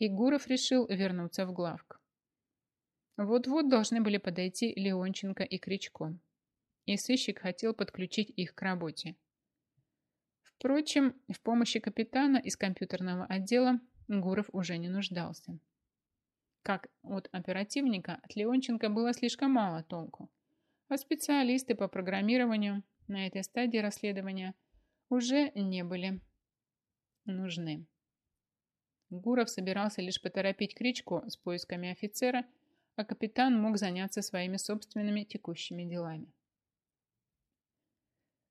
И Гуров решил вернуться в главк. Вот-вот должны были подойти Леонченко и Кричко. И сыщик хотел подключить их к работе. Впрочем, в помощи капитана из компьютерного отдела Гуров уже не нуждался. Как от оперативника от Леонченко было слишком мало толку, а специалисты по программированию на этой стадии расследования уже не были нужны. Гуров собирался лишь поторопить Кричко с поисками офицера, а капитан мог заняться своими собственными текущими делами.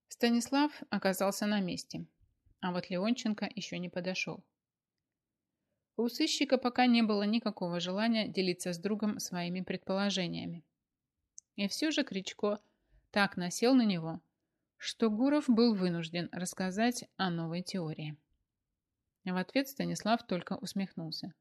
Станислав оказался на месте, а вот Леонченко еще не подошел. У сыщика пока не было никакого желания делиться с другом своими предположениями. И все же Кричко так насел на него, что Гуров был вынужден рассказать о новой теории. В ответ Станислав только усмехнулся.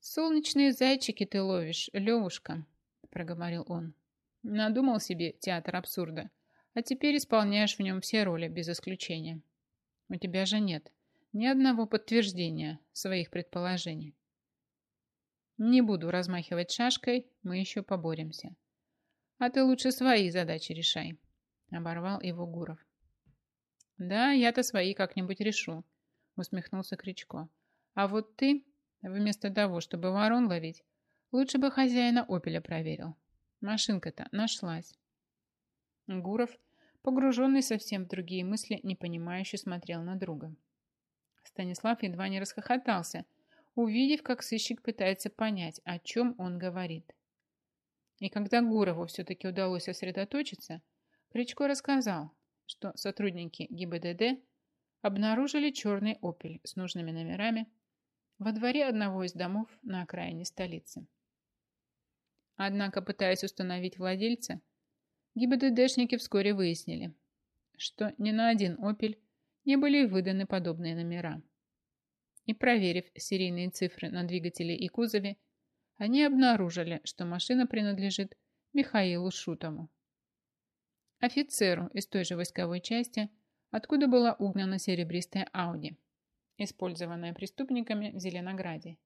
«Солнечные зайчики ты ловишь, Левушка», – проговорил он. «Надумал себе театр абсурда, а теперь исполняешь в нем все роли без исключения. У тебя же нет ни одного подтверждения своих предположений. Не буду размахивать шашкой, мы еще поборемся. А ты лучше свои задачи решай, оборвал его Гуров. Да, я-то свои как-нибудь решу, усмехнулся Кричко. А вот ты, вместо того, чтобы ворон ловить, лучше бы хозяина опеля проверил. Машинка-то нашлась. Гуров, погруженный совсем в другие мысли, непонимающе смотрел на друга. Станислав едва не расхохотался, увидев, как сыщик пытается понять, о чем он говорит. И когда Гурову все-таки удалось сосредоточиться, Кричко рассказал, что сотрудники ГИБДД обнаружили черный «Опель» с нужными номерами во дворе одного из домов на окраине столицы. Однако, пытаясь установить владельца, ГИБДДшники вскоре выяснили, что ни на один «Опель» не были выданы подобные номера. И проверив серийные цифры на двигателе и кузове, они обнаружили, что машина принадлежит Михаилу Шутому. Офицеру из той же войсковой части, откуда была угнана серебристая Ауди, использованная преступниками в Зеленограде,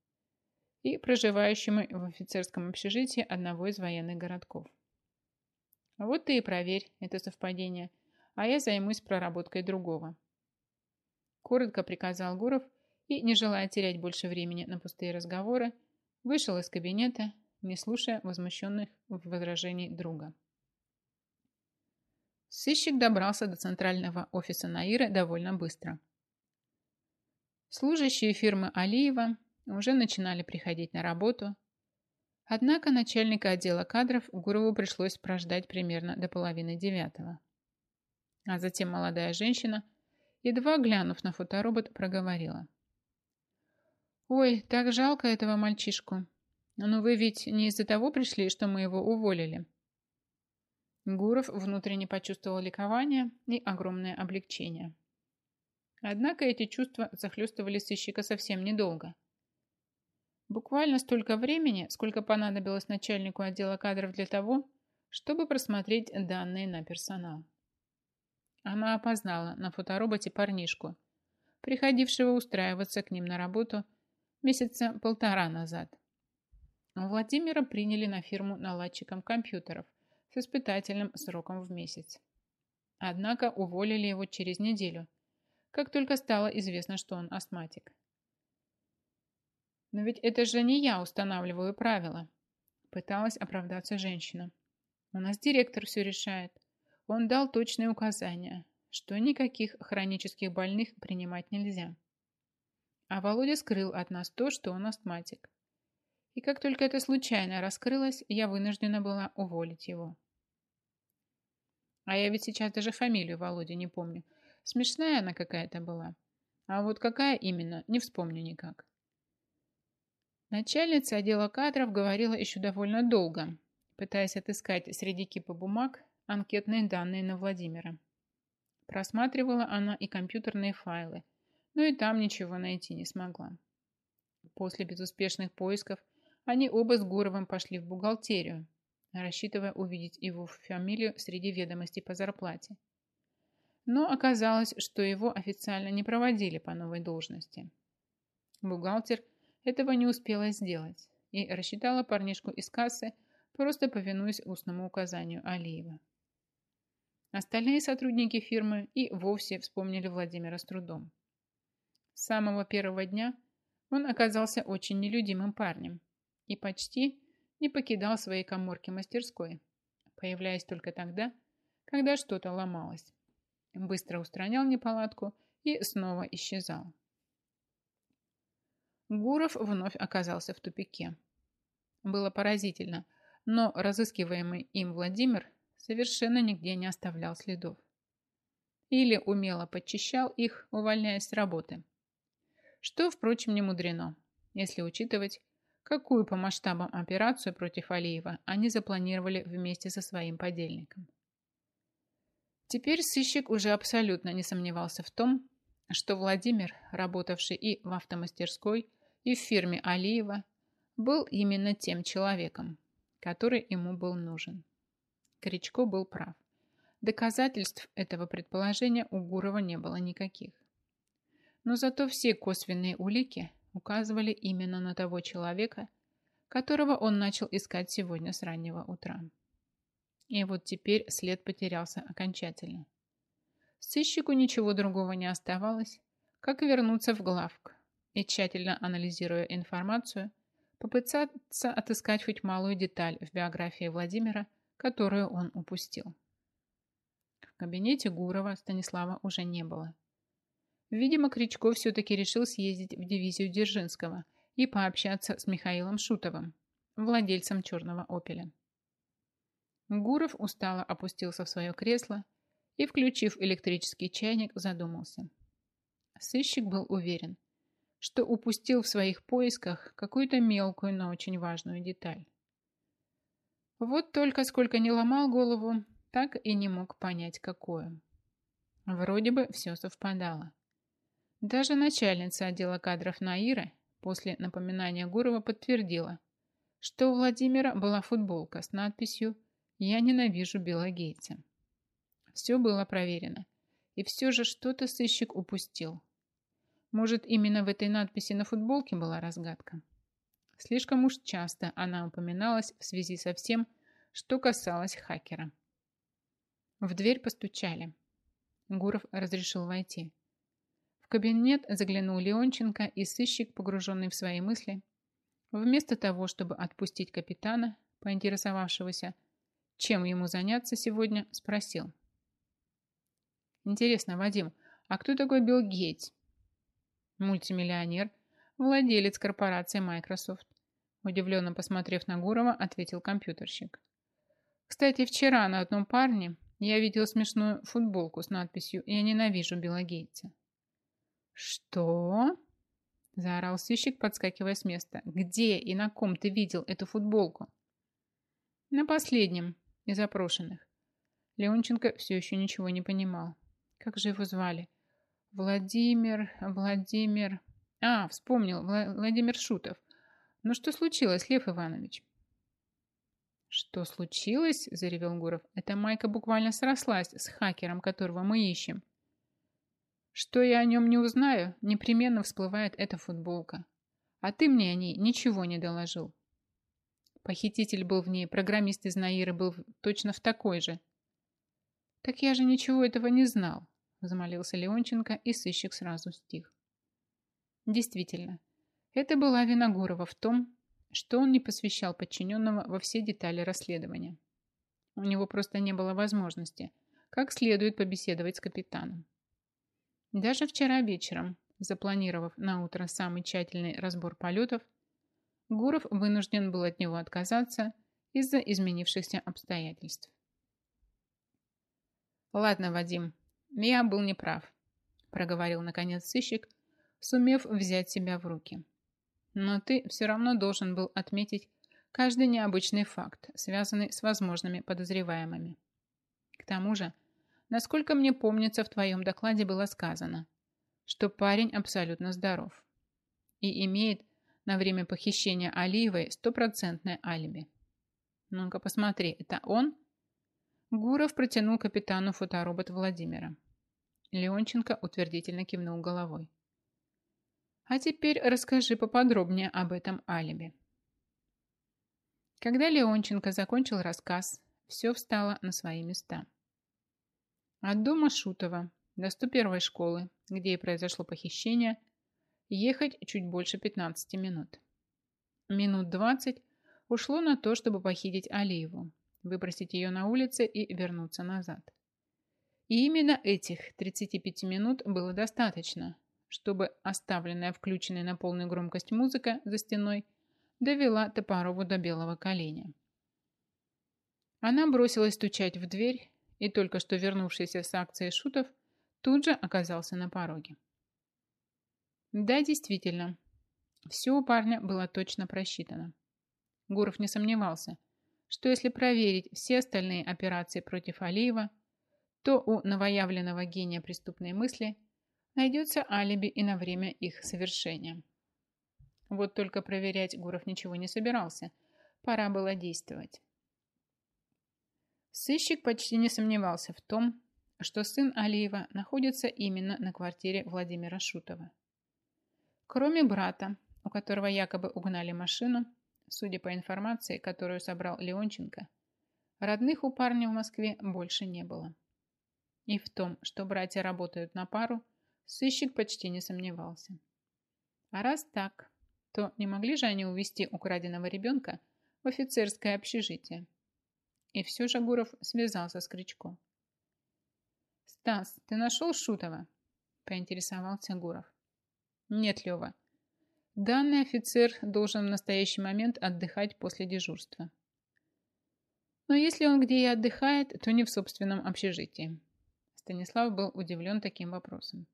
и проживающему в офицерском общежитии одного из военных городков. Вот ты и проверь это совпадение, а я займусь проработкой другого. Коротко приказал Гуров и, не желая терять больше времени на пустые разговоры, вышел из кабинета, не слушая возмущенных возражений друга. Сыщик добрался до центрального офиса Наиры довольно быстро. Служащие фирмы Алиева уже начинали приходить на работу, однако начальника отдела кадров Гурову пришлось прождать примерно до половины девятого. А затем молодая женщина – едва глянув на фоторобот, проговорила. «Ой, так жалко этого мальчишку. Но вы ведь не из-за того пришли, что мы его уволили?» Гуров внутренне почувствовал ликование и огромное облегчение. Однако эти чувства захлестывали сыщика совсем недолго. Буквально столько времени, сколько понадобилось начальнику отдела кадров для того, чтобы просмотреть данные на персонал. Она опознала на фотороботе парнишку, приходившего устраиваться к ним на работу месяца полтора назад. Владимира приняли на фирму наладчиком компьютеров с испытательным сроком в месяц. Однако уволили его через неделю, как только стало известно, что он астматик. «Но ведь это же не я устанавливаю правила», пыталась оправдаться женщина. «У нас директор все решает. Он дал точные указания, что никаких хронических больных принимать нельзя. А Володя скрыл от нас то, что он астматик. И как только это случайно раскрылось, я вынуждена была уволить его. А я ведь сейчас даже фамилию Володя не помню. Смешная она какая-то была. А вот какая именно, не вспомню никак. Начальница отдела кадров говорила еще довольно долго, пытаясь отыскать среди кипа бумаг анкетные данные на Владимира. Просматривала она и компьютерные файлы, но и там ничего найти не смогла. После безуспешных поисков они оба с Гуровым пошли в бухгалтерию, рассчитывая увидеть его фамилию среди ведомостей по зарплате. Но оказалось, что его официально не проводили по новой должности. Бухгалтер этого не успела сделать и рассчитала парнишку из кассы, просто повинуясь устному указанию Алиева. Остальные сотрудники фирмы и вовсе вспомнили Владимира с трудом. С самого первого дня он оказался очень нелюдимым парнем и почти не покидал своей коморки мастерской, появляясь только тогда, когда что-то ломалось. Быстро устранял неполадку и снова исчезал. Гуров вновь оказался в тупике. Было поразительно, но разыскиваемый им Владимир совершенно нигде не оставлял следов. Или умело подчищал их, увольняясь с работы. Что, впрочем, не мудрено, если учитывать, какую по масштабам операцию против Алиева они запланировали вместе со своим подельником. Теперь сыщик уже абсолютно не сомневался в том, что Владимир, работавший и в автомастерской, и в фирме Алиева, был именно тем человеком, который ему был нужен. Кричко был прав. Доказательств этого предположения у Гурова не было никаких. Но зато все косвенные улики указывали именно на того человека, которого он начал искать сегодня с раннего утра. И вот теперь след потерялся окончательно. Сыщику ничего другого не оставалось, как вернуться в главк и, тщательно анализируя информацию, попытаться отыскать хоть малую деталь в биографии Владимира, которую он упустил. В кабинете Гурова Станислава уже не было. Видимо, Кричко все-таки решил съездить в дивизию Дзержинского и пообщаться с Михаилом Шутовым, владельцем черного «Опеля». Гуров устало опустился в свое кресло и, включив электрический чайник, задумался. Сыщик был уверен, что упустил в своих поисках какую-то мелкую, но очень важную деталь. Вот только сколько не ломал голову, так и не мог понять, какое. Вроде бы все совпадало. Даже начальница отдела кадров Наира после напоминания Гурова подтвердила, что у Владимира была футболка с надписью «Я ненавижу Билла Гейтса». Все было проверено, и все же что-то сыщик упустил. Может, именно в этой надписи на футболке была разгадка? Слишком уж часто она упоминалась в связи со всем, что касалось хакера. В дверь постучали. Гуров разрешил войти. В кабинет заглянул Леонченко, и сыщик, погруженный в свои мысли, вместо того, чтобы отпустить капитана, поинтересовавшегося, чем ему заняться сегодня, спросил. «Интересно, Вадим, а кто такой Билл Гейтс?» «Мультимиллионер, владелец корпорации Microsoft. Удивленно посмотрев на Гурова, ответил компьютерщик. Кстати, вчера на одном парне я видел смешную футболку с надписью «Я ненавижу Билла Гейтса». «Что?» – заорал сыщик, подскакивая с места. «Где и на ком ты видел эту футболку?» «На последнем из опрошенных». Леонченко все еще ничего не понимал. Как же его звали? Владимир, Владимир... А, вспомнил, Владимир Шутов. «Ну что случилось, Лев Иванович?» «Что случилось?» – заревел Гуров. «Это Майка буквально срослась с хакером, которого мы ищем. Что я о нем не узнаю, непременно всплывает эта футболка. А ты мне о ней ничего не доложил». Похититель был в ней, программист из Наиры был точно в такой же. «Так я же ничего этого не знал», – взмолился Леонченко, и сыщик сразу стих. Действительно, это была вина Гурова в том, что он не посвящал подчиненного во все детали расследования. У него просто не было возможности как следует побеседовать с капитаном. Даже вчера вечером, запланировав на утро самый тщательный разбор полетов, Гуров вынужден был от него отказаться из-за изменившихся обстоятельств. «Ладно, Вадим, я был неправ», – проговорил наконец сыщик, сумев взять себя в руки. «Но ты все равно должен был отметить каждый необычный факт, связанный с возможными подозреваемыми. К тому же, насколько мне помнится, в твоем докладе было сказано, что парень абсолютно здоров и имеет на время похищения Алиевой стопроцентное алиби. Ну-ка посмотри, это он? Гуров протянул капитану фоторобот Владимира. Леонченко утвердительно кивнул головой. А теперь расскажи поподробнее об этом алиби. Когда Леонченко закончил рассказ, все встало на свои места. От дома Шутова до 101 школы, где и произошло похищение, Ехать чуть больше 15 минут. Минут 20 ушло на то, чтобы похитить Алиеву, выбросить ее на улице и вернуться назад. И именно этих 35 минут было достаточно, чтобы оставленная включенной на полную громкость музыка за стеной довела Топорову до белого коленя. Она бросилась стучать в дверь, и только что вернувшийся с акции Шутов тут же оказался на пороге. Да, действительно, все у парня было точно просчитано. Гуров не сомневался, что если проверить все остальные операции против Алиева, то у новоявленного гения преступной мысли найдется алиби и на время их совершения. Вот только проверять Гуров ничего не собирался. Пора было действовать. Сыщик почти не сомневался в том, что сын Алиева находится именно на квартире Владимира Шутова. Кроме брата, у которого якобы угнали машину, судя по информации, которую собрал Леонченко, родных у парня в Москве больше не было. И в том, что братья работают на пару, сыщик почти не сомневался. А раз так, то не могли же они увезти украденного ребенка в офицерское общежитие? И все же Гуров связался с Кричко. «Стас, ты нашел Шутова?» – поинтересовался Гуров. Нет, Лева. Данный офицер должен в настоящий момент отдыхать после дежурства. Но если он где и отдыхает, то не в собственном общежитии. Станислав был удивлен таким вопросом.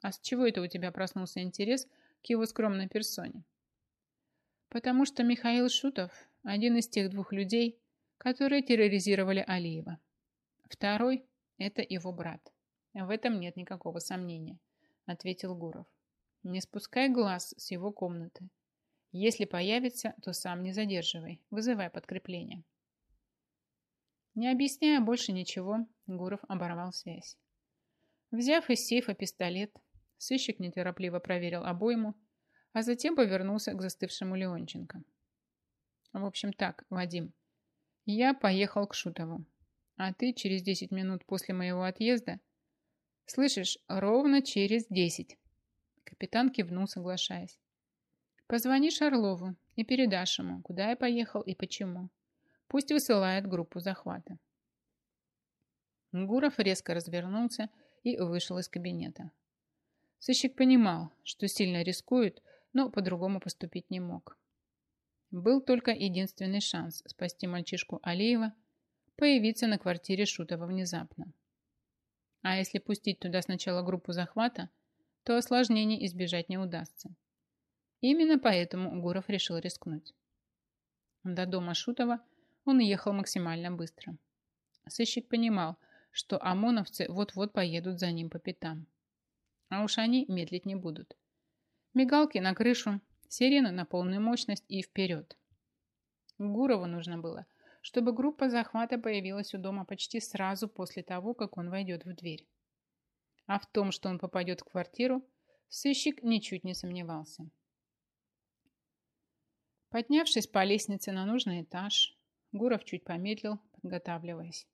А с чего это у тебя проснулся интерес к его скромной персоне? Потому что Михаил Шутов – один из тех двух людей, которые терроризировали Алиева. Второй – это его брат. В этом нет никакого сомнения, ответил Гуров. Не спускай глаз с его комнаты. Если появится, то сам не задерживай, вызывай подкрепление. Не объясняя больше ничего, Гуров оборвал связь. Взяв из сейфа пистолет, сыщик неторопливо проверил обойму, а затем повернулся к застывшему Леонченко. В общем так, Вадим, я поехал к Шутову, а ты через 10 минут после моего отъезда, слышишь, ровно через 10 Капитан кивнул, соглашаясь. Позвони Шарлову и передашь ему, куда я поехал и почему. Пусть высылает группу захвата. Гуров резко развернулся и вышел из кабинета. Сыщик понимал, что сильно рискует, но по-другому поступить не мог. Был только единственный шанс спасти мальчишку Алиева, появиться на квартире Шутова внезапно. А если пустить туда сначала группу захвата, то осложнений избежать не удастся. Именно поэтому Гуров решил рискнуть. До дома Шутова он ехал максимально быстро. Сыщик понимал, что ОМОНовцы вот-вот поедут за ним по пятам. А уж они медлить не будут. Мигалки на крышу, сирена на полную мощность и вперед. Гурову нужно было, чтобы группа захвата появилась у дома почти сразу после того, как он войдет в дверь. А в том, что он попадет в квартиру, сыщик ничуть не сомневался. Поднявшись по лестнице на нужный этаж, Гуров чуть помедлил, подготавливаясь.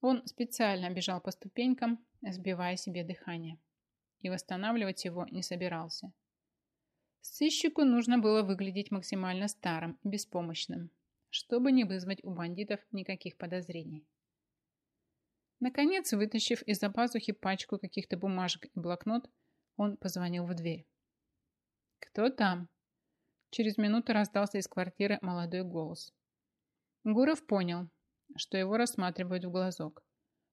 Он специально бежал по ступенькам, сбивая себе дыхание, и восстанавливать его не собирался. Сыщику нужно было выглядеть максимально старым и беспомощным, чтобы не вызвать у бандитов никаких подозрений. Наконец, вытащив из-за пазухи пачку каких-то бумажек и блокнот, он позвонил в дверь. «Кто там?» Через минуту раздался из квартиры молодой голос. Гуров понял, что его рассматривают в глазок,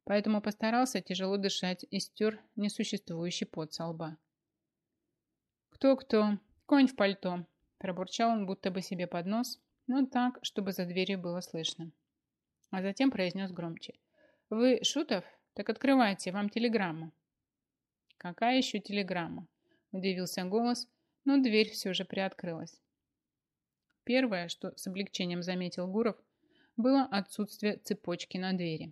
поэтому постарался тяжело дышать и стер несуществующий пот со лба. «Кто-кто? Конь в пальто!» Пробурчал он будто бы себе под нос, но так, чтобы за дверью было слышно. А затем произнес громче. «Вы Шутов? Так открывайте, вам телеграмма». «Какая еще телеграмма?» Удивился голос, но дверь все же приоткрылась. Первое, что с облегчением заметил Гуров, было отсутствие цепочки на двери.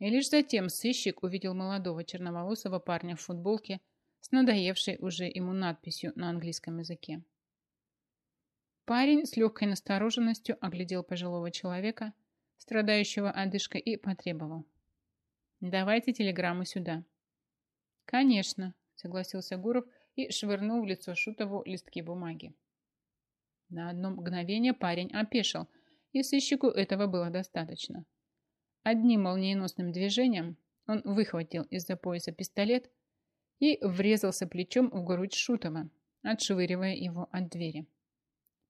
И лишь затем сыщик увидел молодого черноволосого парня в футболке с надоевшей уже ему надписью на английском языке. Парень с легкой настороженностью оглядел пожилого человека, страдающего одышкой, и потребовал. «Давайте телеграмму сюда». «Конечно», — согласился Гуров и швырнул в лицо Шутову листки бумаги. На одно мгновение парень опешил — и сыщику этого было достаточно. Одним молниеносным движением он выхватил из-за пояса пистолет и врезался плечом в грудь Шутова, отшвыривая его от двери.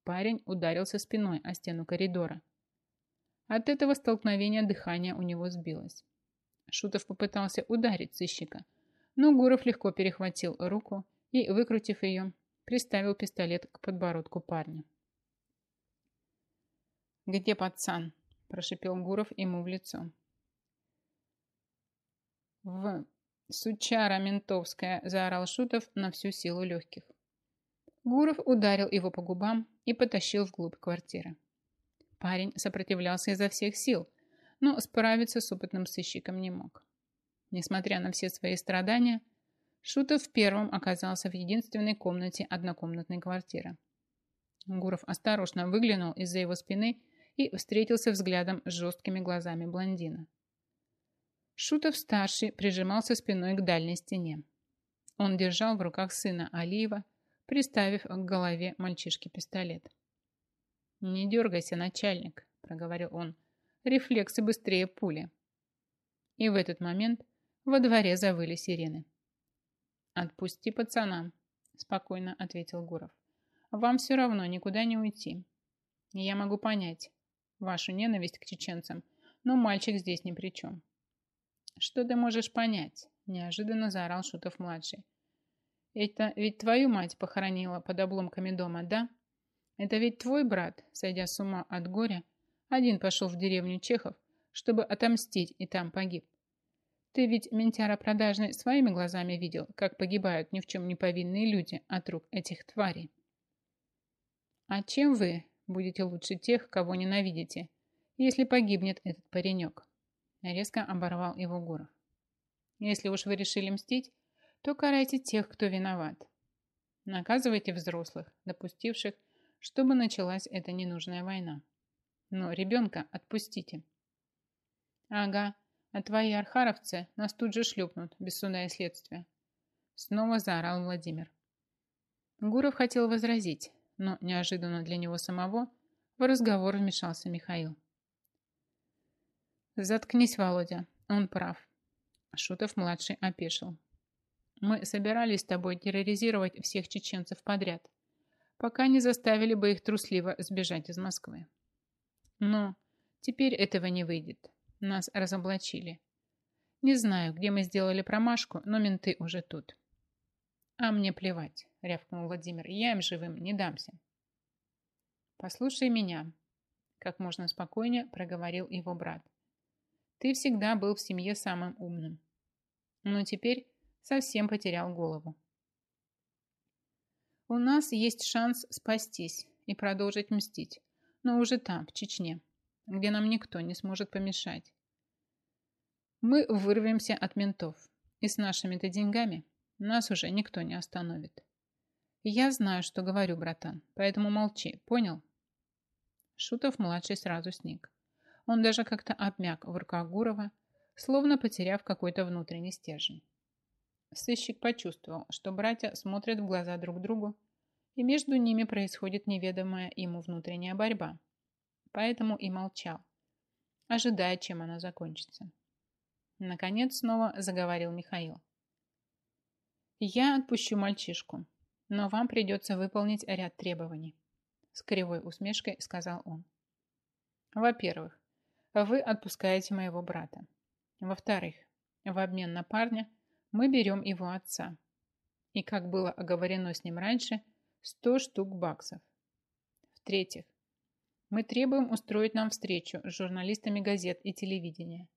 Парень ударился спиной о стену коридора. От этого столкновения дыхание у него сбилось. Шутов попытался ударить сыщика, но Гуров легко перехватил руку и, выкрутив ее, приставил пистолет к подбородку парня. «Где пацан?» – прошипел Гуров ему в лицо. «В... сучара ментовская!» – заорал Шутов на всю силу легких. Гуров ударил его по губам и потащил вглубь квартиры. Парень сопротивлялся изо всех сил, но справиться с опытным сыщиком не мог. Несмотря на все свои страдания, Шутов первым оказался в единственной комнате однокомнатной квартиры. Гуров осторожно выглянул из-за его спины и встретился взглядом с жесткими глазами блондина. Шутов-старший прижимался спиной к дальней стене. Он держал в руках сына Алиева, приставив к голове мальчишки пистолет. «Не дергайся, начальник», – проговорил он. «Рефлексы быстрее пули». И в этот момент во дворе завыли сирены. «Отпусти пацана», – спокойно ответил Гуров. «Вам все равно никуда не уйти. Я могу понять, вашу ненависть к чеченцам, но мальчик здесь ни при чем. Что ты можешь понять? Неожиданно заорал Шутов-младший. Это ведь твою мать похоронила под обломками дома, да? Это ведь твой брат, сойдя с ума от горя, один пошел в деревню Чехов, чтобы отомстить и там погиб. Ты ведь, ментяра продажный, своими глазами видел, как погибают ни в чем не повинные люди от рук этих тварей. А чем вы, будете лучше тех, кого ненавидите, если погибнет этот паренек. Резко оборвал его Гуров. Если уж вы решили мстить, то карайте тех, кто виноват. Наказывайте взрослых, допустивших, чтобы началась эта ненужная война. Но ребенка отпустите. Ага, а твои архаровцы нас тут же шлепнут, без суда и следствия. Снова заорал Владимир. Гуров хотел возразить, но неожиданно для него самого в разговор вмешался Михаил. «Заткнись, Володя, он прав». Шутов-младший опешил. «Мы собирались с тобой терроризировать всех чеченцев подряд, пока не заставили бы их трусливо сбежать из Москвы. Но теперь этого не выйдет. Нас разоблачили. Не знаю, где мы сделали промашку, но менты уже тут». «А мне плевать», — рявкнул Владимир. «Я им живым не дамся». «Послушай меня», — как можно спокойнее проговорил его брат. «Ты всегда был в семье самым умным. Но теперь совсем потерял голову. У нас есть шанс спастись и продолжить мстить, но уже там, в Чечне, где нам никто не сможет помешать. Мы вырвемся от ментов, и с нашими-то деньгами нас уже никто не остановит. Я знаю, что говорю, братан, поэтому молчи, понял? Шутов-младший сразу сник. Он даже как-то обмяк в руках Гурова, словно потеряв какой-то внутренний стержень. Сыщик почувствовал, что братья смотрят в глаза друг другу, и между ними происходит неведомая ему внутренняя борьба. Поэтому и молчал, ожидая, чем она закончится. Наконец снова заговорил Михаил. «Я отпущу мальчишку, но вам придется выполнить ряд требований», с кривой усмешкой сказал он. «Во-первых, вы отпускаете моего брата. Во-вторых, в обмен на парня мы берем его отца. И, как было оговорено с ним раньше, 100 штук баксов. В-третьих, мы требуем устроить нам встречу с журналистами газет и телевидения.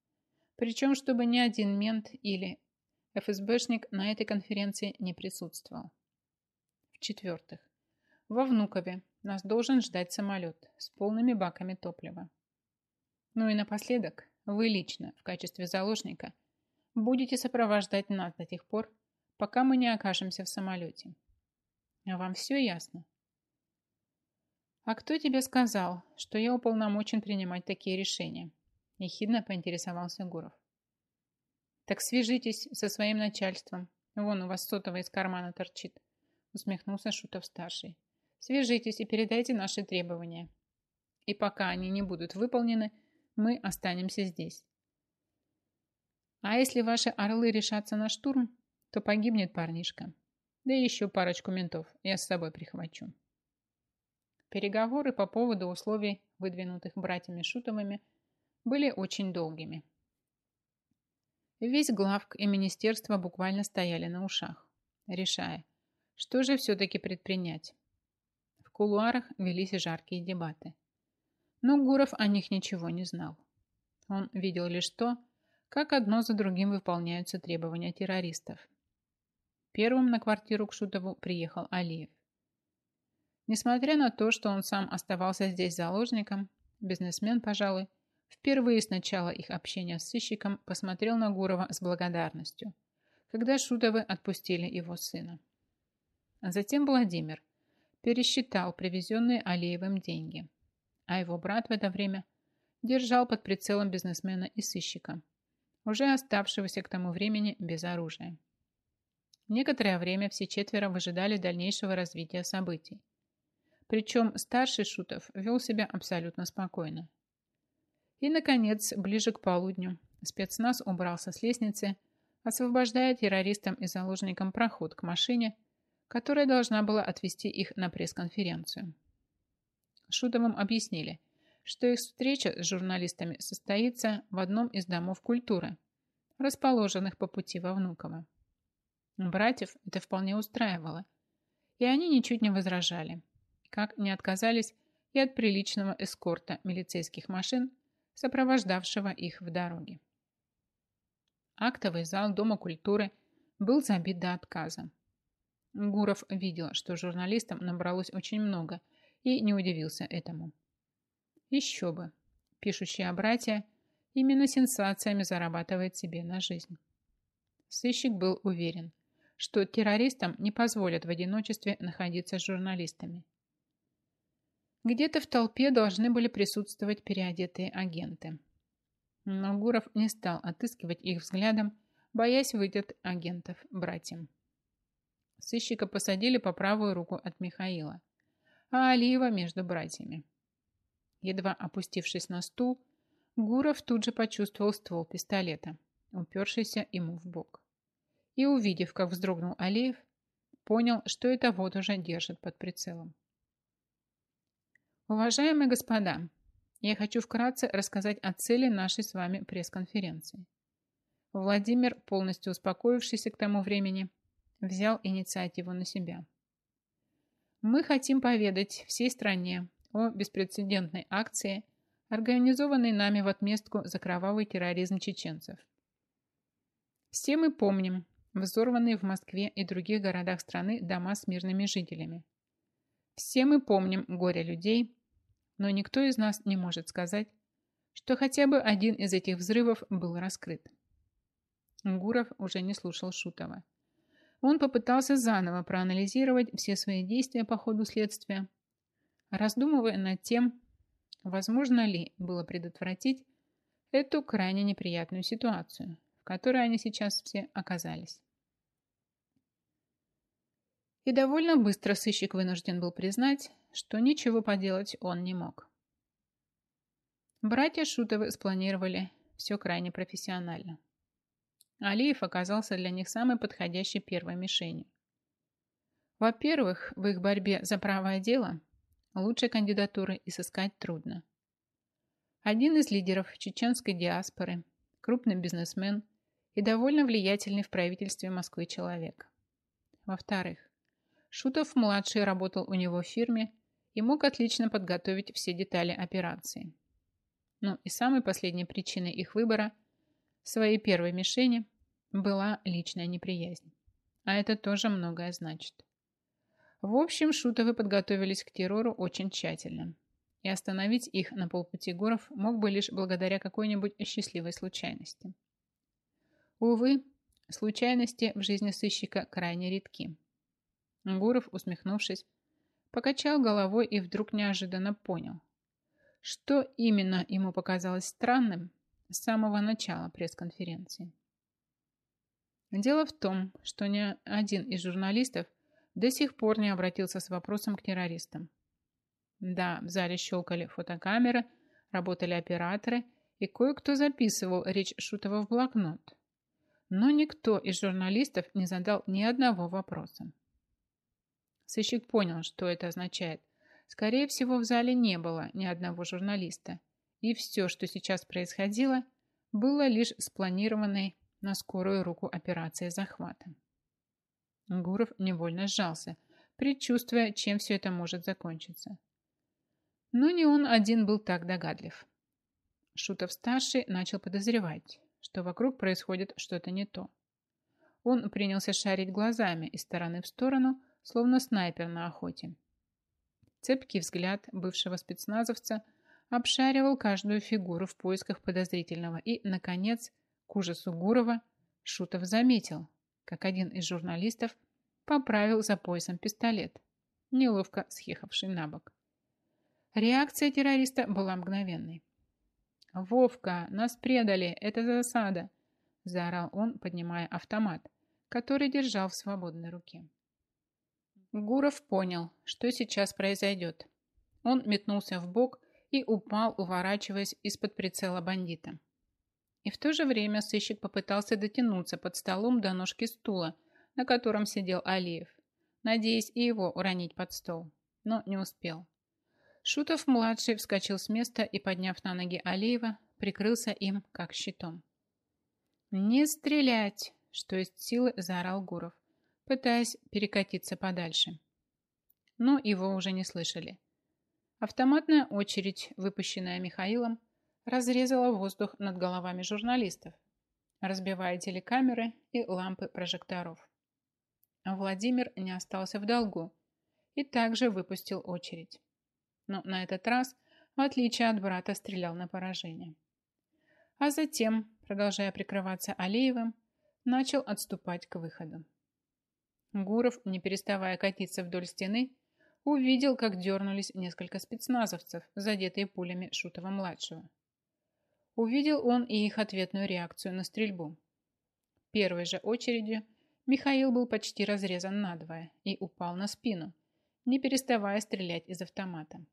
Причем, чтобы ни один мент или ФСБшник на этой конференции не присутствовал. В-четвертых, во Внукове нас должен ждать самолет с полными баками топлива. Ну и напоследок, вы лично, в качестве заложника, будете сопровождать нас до тех пор, пока мы не окажемся в самолете. А вам все ясно? А кто тебе сказал, что я уполномочен принимать такие решения? Ехидно поинтересовался Гуров. Так свяжитесь со своим начальством. Вон у вас сотовый из кармана торчит. Усмехнулся Шутов-старший. Свяжитесь и передайте наши требования. И пока они не будут выполнены, мы останемся здесь. А если ваши орлы решатся на штурм, то погибнет парнишка. Да и еще парочку ментов я с собой прихвачу. Переговоры по поводу условий, выдвинутых братьями Шутовыми, были очень долгими. Весь главк и министерство буквально стояли на ушах, решая, что же все-таки предпринять. В кулуарах велись жаркие дебаты. Но Гуров о них ничего не знал. Он видел лишь то, как одно за другим выполняются требования террористов. Первым на квартиру к Шутову приехал Алиев. Несмотря на то, что он сам оставался здесь заложником, бизнесмен, пожалуй, впервые с начала их общения с сыщиком посмотрел на Гурова с благодарностью, когда Шутовы отпустили его сына. А затем Владимир пересчитал привезенные Алиевым деньги – а его брат в это время держал под прицелом бизнесмена и сыщика, уже оставшегося к тому времени без оружия. Некоторое время все четверо выжидали дальнейшего развития событий. Причем старший Шутов вел себя абсолютно спокойно. И, наконец, ближе к полудню спецназ убрался с лестницы, освобождая террористам и заложникам проход к машине, которая должна была отвезти их на пресс-конференцию. Шутовым объяснили, что их встреча с журналистами состоится в одном из домов культуры, расположенных по пути во Внуково. Братьев это вполне устраивало, и они ничуть не возражали, как не отказались и от приличного эскорта милицейских машин, сопровождавшего их в дороге. Актовый зал Дома культуры был забит до отказа. Гуров видел, что журналистам набралось очень много – и не удивился этому. Еще бы. Пишущие братья именно сенсациями зарабатывает себе на жизнь. Сыщик был уверен, что террористам не позволят в одиночестве находиться с журналистами. Где-то в толпе должны были присутствовать переодетые агенты. Но Гуров не стал отыскивать их взглядом, боясь выйдет агентов братьям. Сыщика посадили по правую руку от Михаила а Алиева между братьями. Едва опустившись на стул, Гуров тут же почувствовал ствол пистолета, упершийся ему в бок. И, увидев, как вздрогнул Алиев, понял, что это вот уже держит под прицелом. Уважаемые господа, я хочу вкратце рассказать о цели нашей с вами пресс-конференции. Владимир, полностью успокоившийся к тому времени, взял инициативу на себя – мы хотим поведать всей стране о беспрецедентной акции, организованной нами в отместку за кровавый терроризм чеченцев. Все мы помним взорванные в Москве и других городах страны дома с мирными жителями. Все мы помним горе людей, но никто из нас не может сказать, что хотя бы один из этих взрывов был раскрыт. Гуров уже не слушал Шутова. Он попытался заново проанализировать все свои действия по ходу следствия, раздумывая над тем, возможно ли было предотвратить эту крайне неприятную ситуацию, в которой они сейчас все оказались. И довольно быстро сыщик вынужден был признать, что ничего поделать он не мог. Братья Шутовы спланировали все крайне профессионально. Алиев оказался для них самой подходящей первой мишенью. Во-первых, в их борьбе за правое дело лучшей кандидатуры и сыскать трудно. Один из лидеров чеченской диаспоры, крупный бизнесмен и довольно влиятельный в правительстве Москвы человек. Во-вторых, Шутов-младший работал у него в фирме и мог отлично подготовить все детали операции. Ну и самой последней причиной их выбора своей первой мишени была личная неприязнь. А это тоже многое значит. В общем, Шутовы подготовились к террору очень тщательно. И остановить их на полпути Гуров мог бы лишь благодаря какой-нибудь счастливой случайности. Увы, случайности в жизни сыщика крайне редки. Гуров, усмехнувшись, покачал головой и вдруг неожиданно понял, что именно ему показалось странным с самого начала пресс-конференции. Дело в том, что ни один из журналистов до сих пор не обратился с вопросом к террористам. Да, в зале щелкали фотокамеры, работали операторы, и кое-кто записывал речь Шутова в блокнот. Но никто из журналистов не задал ни одного вопроса. Сыщик понял, что это означает. Скорее всего, в зале не было ни одного журналиста. И все, что сейчас происходило, было лишь спланированной на скорую руку операцией захвата. Гуров невольно сжался, предчувствуя, чем все это может закончиться. Но не он один был так догадлив. Шутов-старший начал подозревать, что вокруг происходит что-то не то. Он принялся шарить глазами из стороны в сторону, словно снайпер на охоте. Цепкий взгляд бывшего спецназовца обшаривал каждую фигуру в поисках подозрительного и, наконец, к ужасу Гурова, Шутов заметил, как один из журналистов поправил за поясом пистолет, неловко съехавший на бок. Реакция террориста была мгновенной. «Вовка, нас предали! Это засада!» – заорал он, поднимая автомат, который держал в свободной руке. Гуров понял, что сейчас произойдет. Он метнулся в бок и упал, уворачиваясь из-под прицела бандита. И в то же время сыщик попытался дотянуться под столом до ножки стула, на котором сидел Алиев, надеясь и его уронить под стол, но не успел. Шутов-младший вскочил с места и, подняв на ноги Алиева, прикрылся им, как щитом. «Не стрелять!» – что есть силы, заорал Гуров пытаясь перекатиться подальше. Но его уже не слышали. Автоматная очередь, выпущенная Михаилом, разрезала воздух над головами журналистов, разбивая телекамеры и лампы прожекторов. Владимир не остался в долгу и также выпустил очередь. Но на этот раз, в отличие от брата, стрелял на поражение. А затем, продолжая прикрываться Алиевым, начал отступать к выходу. Гуров, не переставая катиться вдоль стены, увидел, как дернулись несколько спецназовцев, задетые пулями Шутова-младшего. Увидел он и их ответную реакцию на стрельбу. Первой же очередью Михаил был почти разрезан надвое и упал на спину, не переставая стрелять из автомата.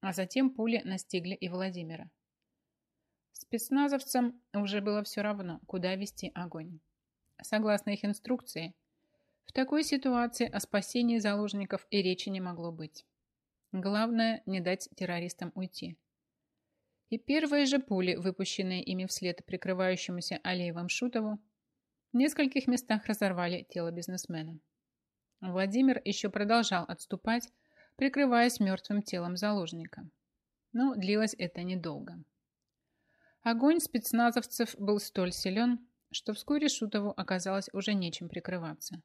А затем пули настигли и Владимира. Спецназовцам уже было все равно, куда вести огонь. Согласно их инструкции, в такой ситуации о спасении заложников и речи не могло быть. Главное, не дать террористам уйти. И первые же пули, выпущенные ими вслед прикрывающемуся Алиевым Шутову, в нескольких местах разорвали тело бизнесмена. Владимир еще продолжал отступать, прикрываясь мертвым телом заложника. Но длилось это недолго. Огонь спецназовцев был столь силен, что вскоре Шутову оказалось уже нечем прикрываться.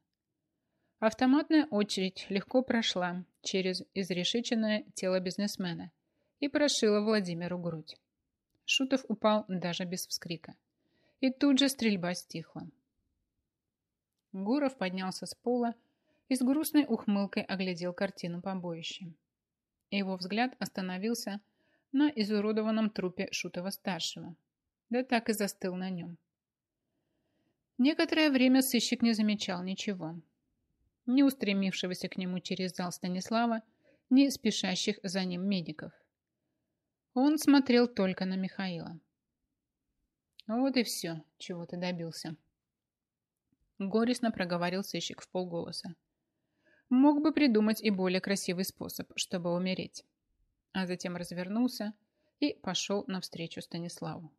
Автоматная очередь легко прошла через изрешеченное тело бизнесмена и прошила Владимиру грудь. Шутов упал даже без вскрика. И тут же стрельба стихла. Гуров поднялся с пола и с грустной ухмылкой оглядел картину побоища. Его взгляд остановился на изуродованном трупе Шутова-старшего, да так и застыл на нем. Некоторое время сыщик не замечал ничего. Ни устремившегося к нему через зал Станислава, ни спешащих за ним медиков. Он смотрел только на Михаила. Вот и все, чего ты добился. Горестно проговорил сыщик в полголоса. Мог бы придумать и более красивый способ, чтобы умереть. А затем развернулся и пошел навстречу Станиславу.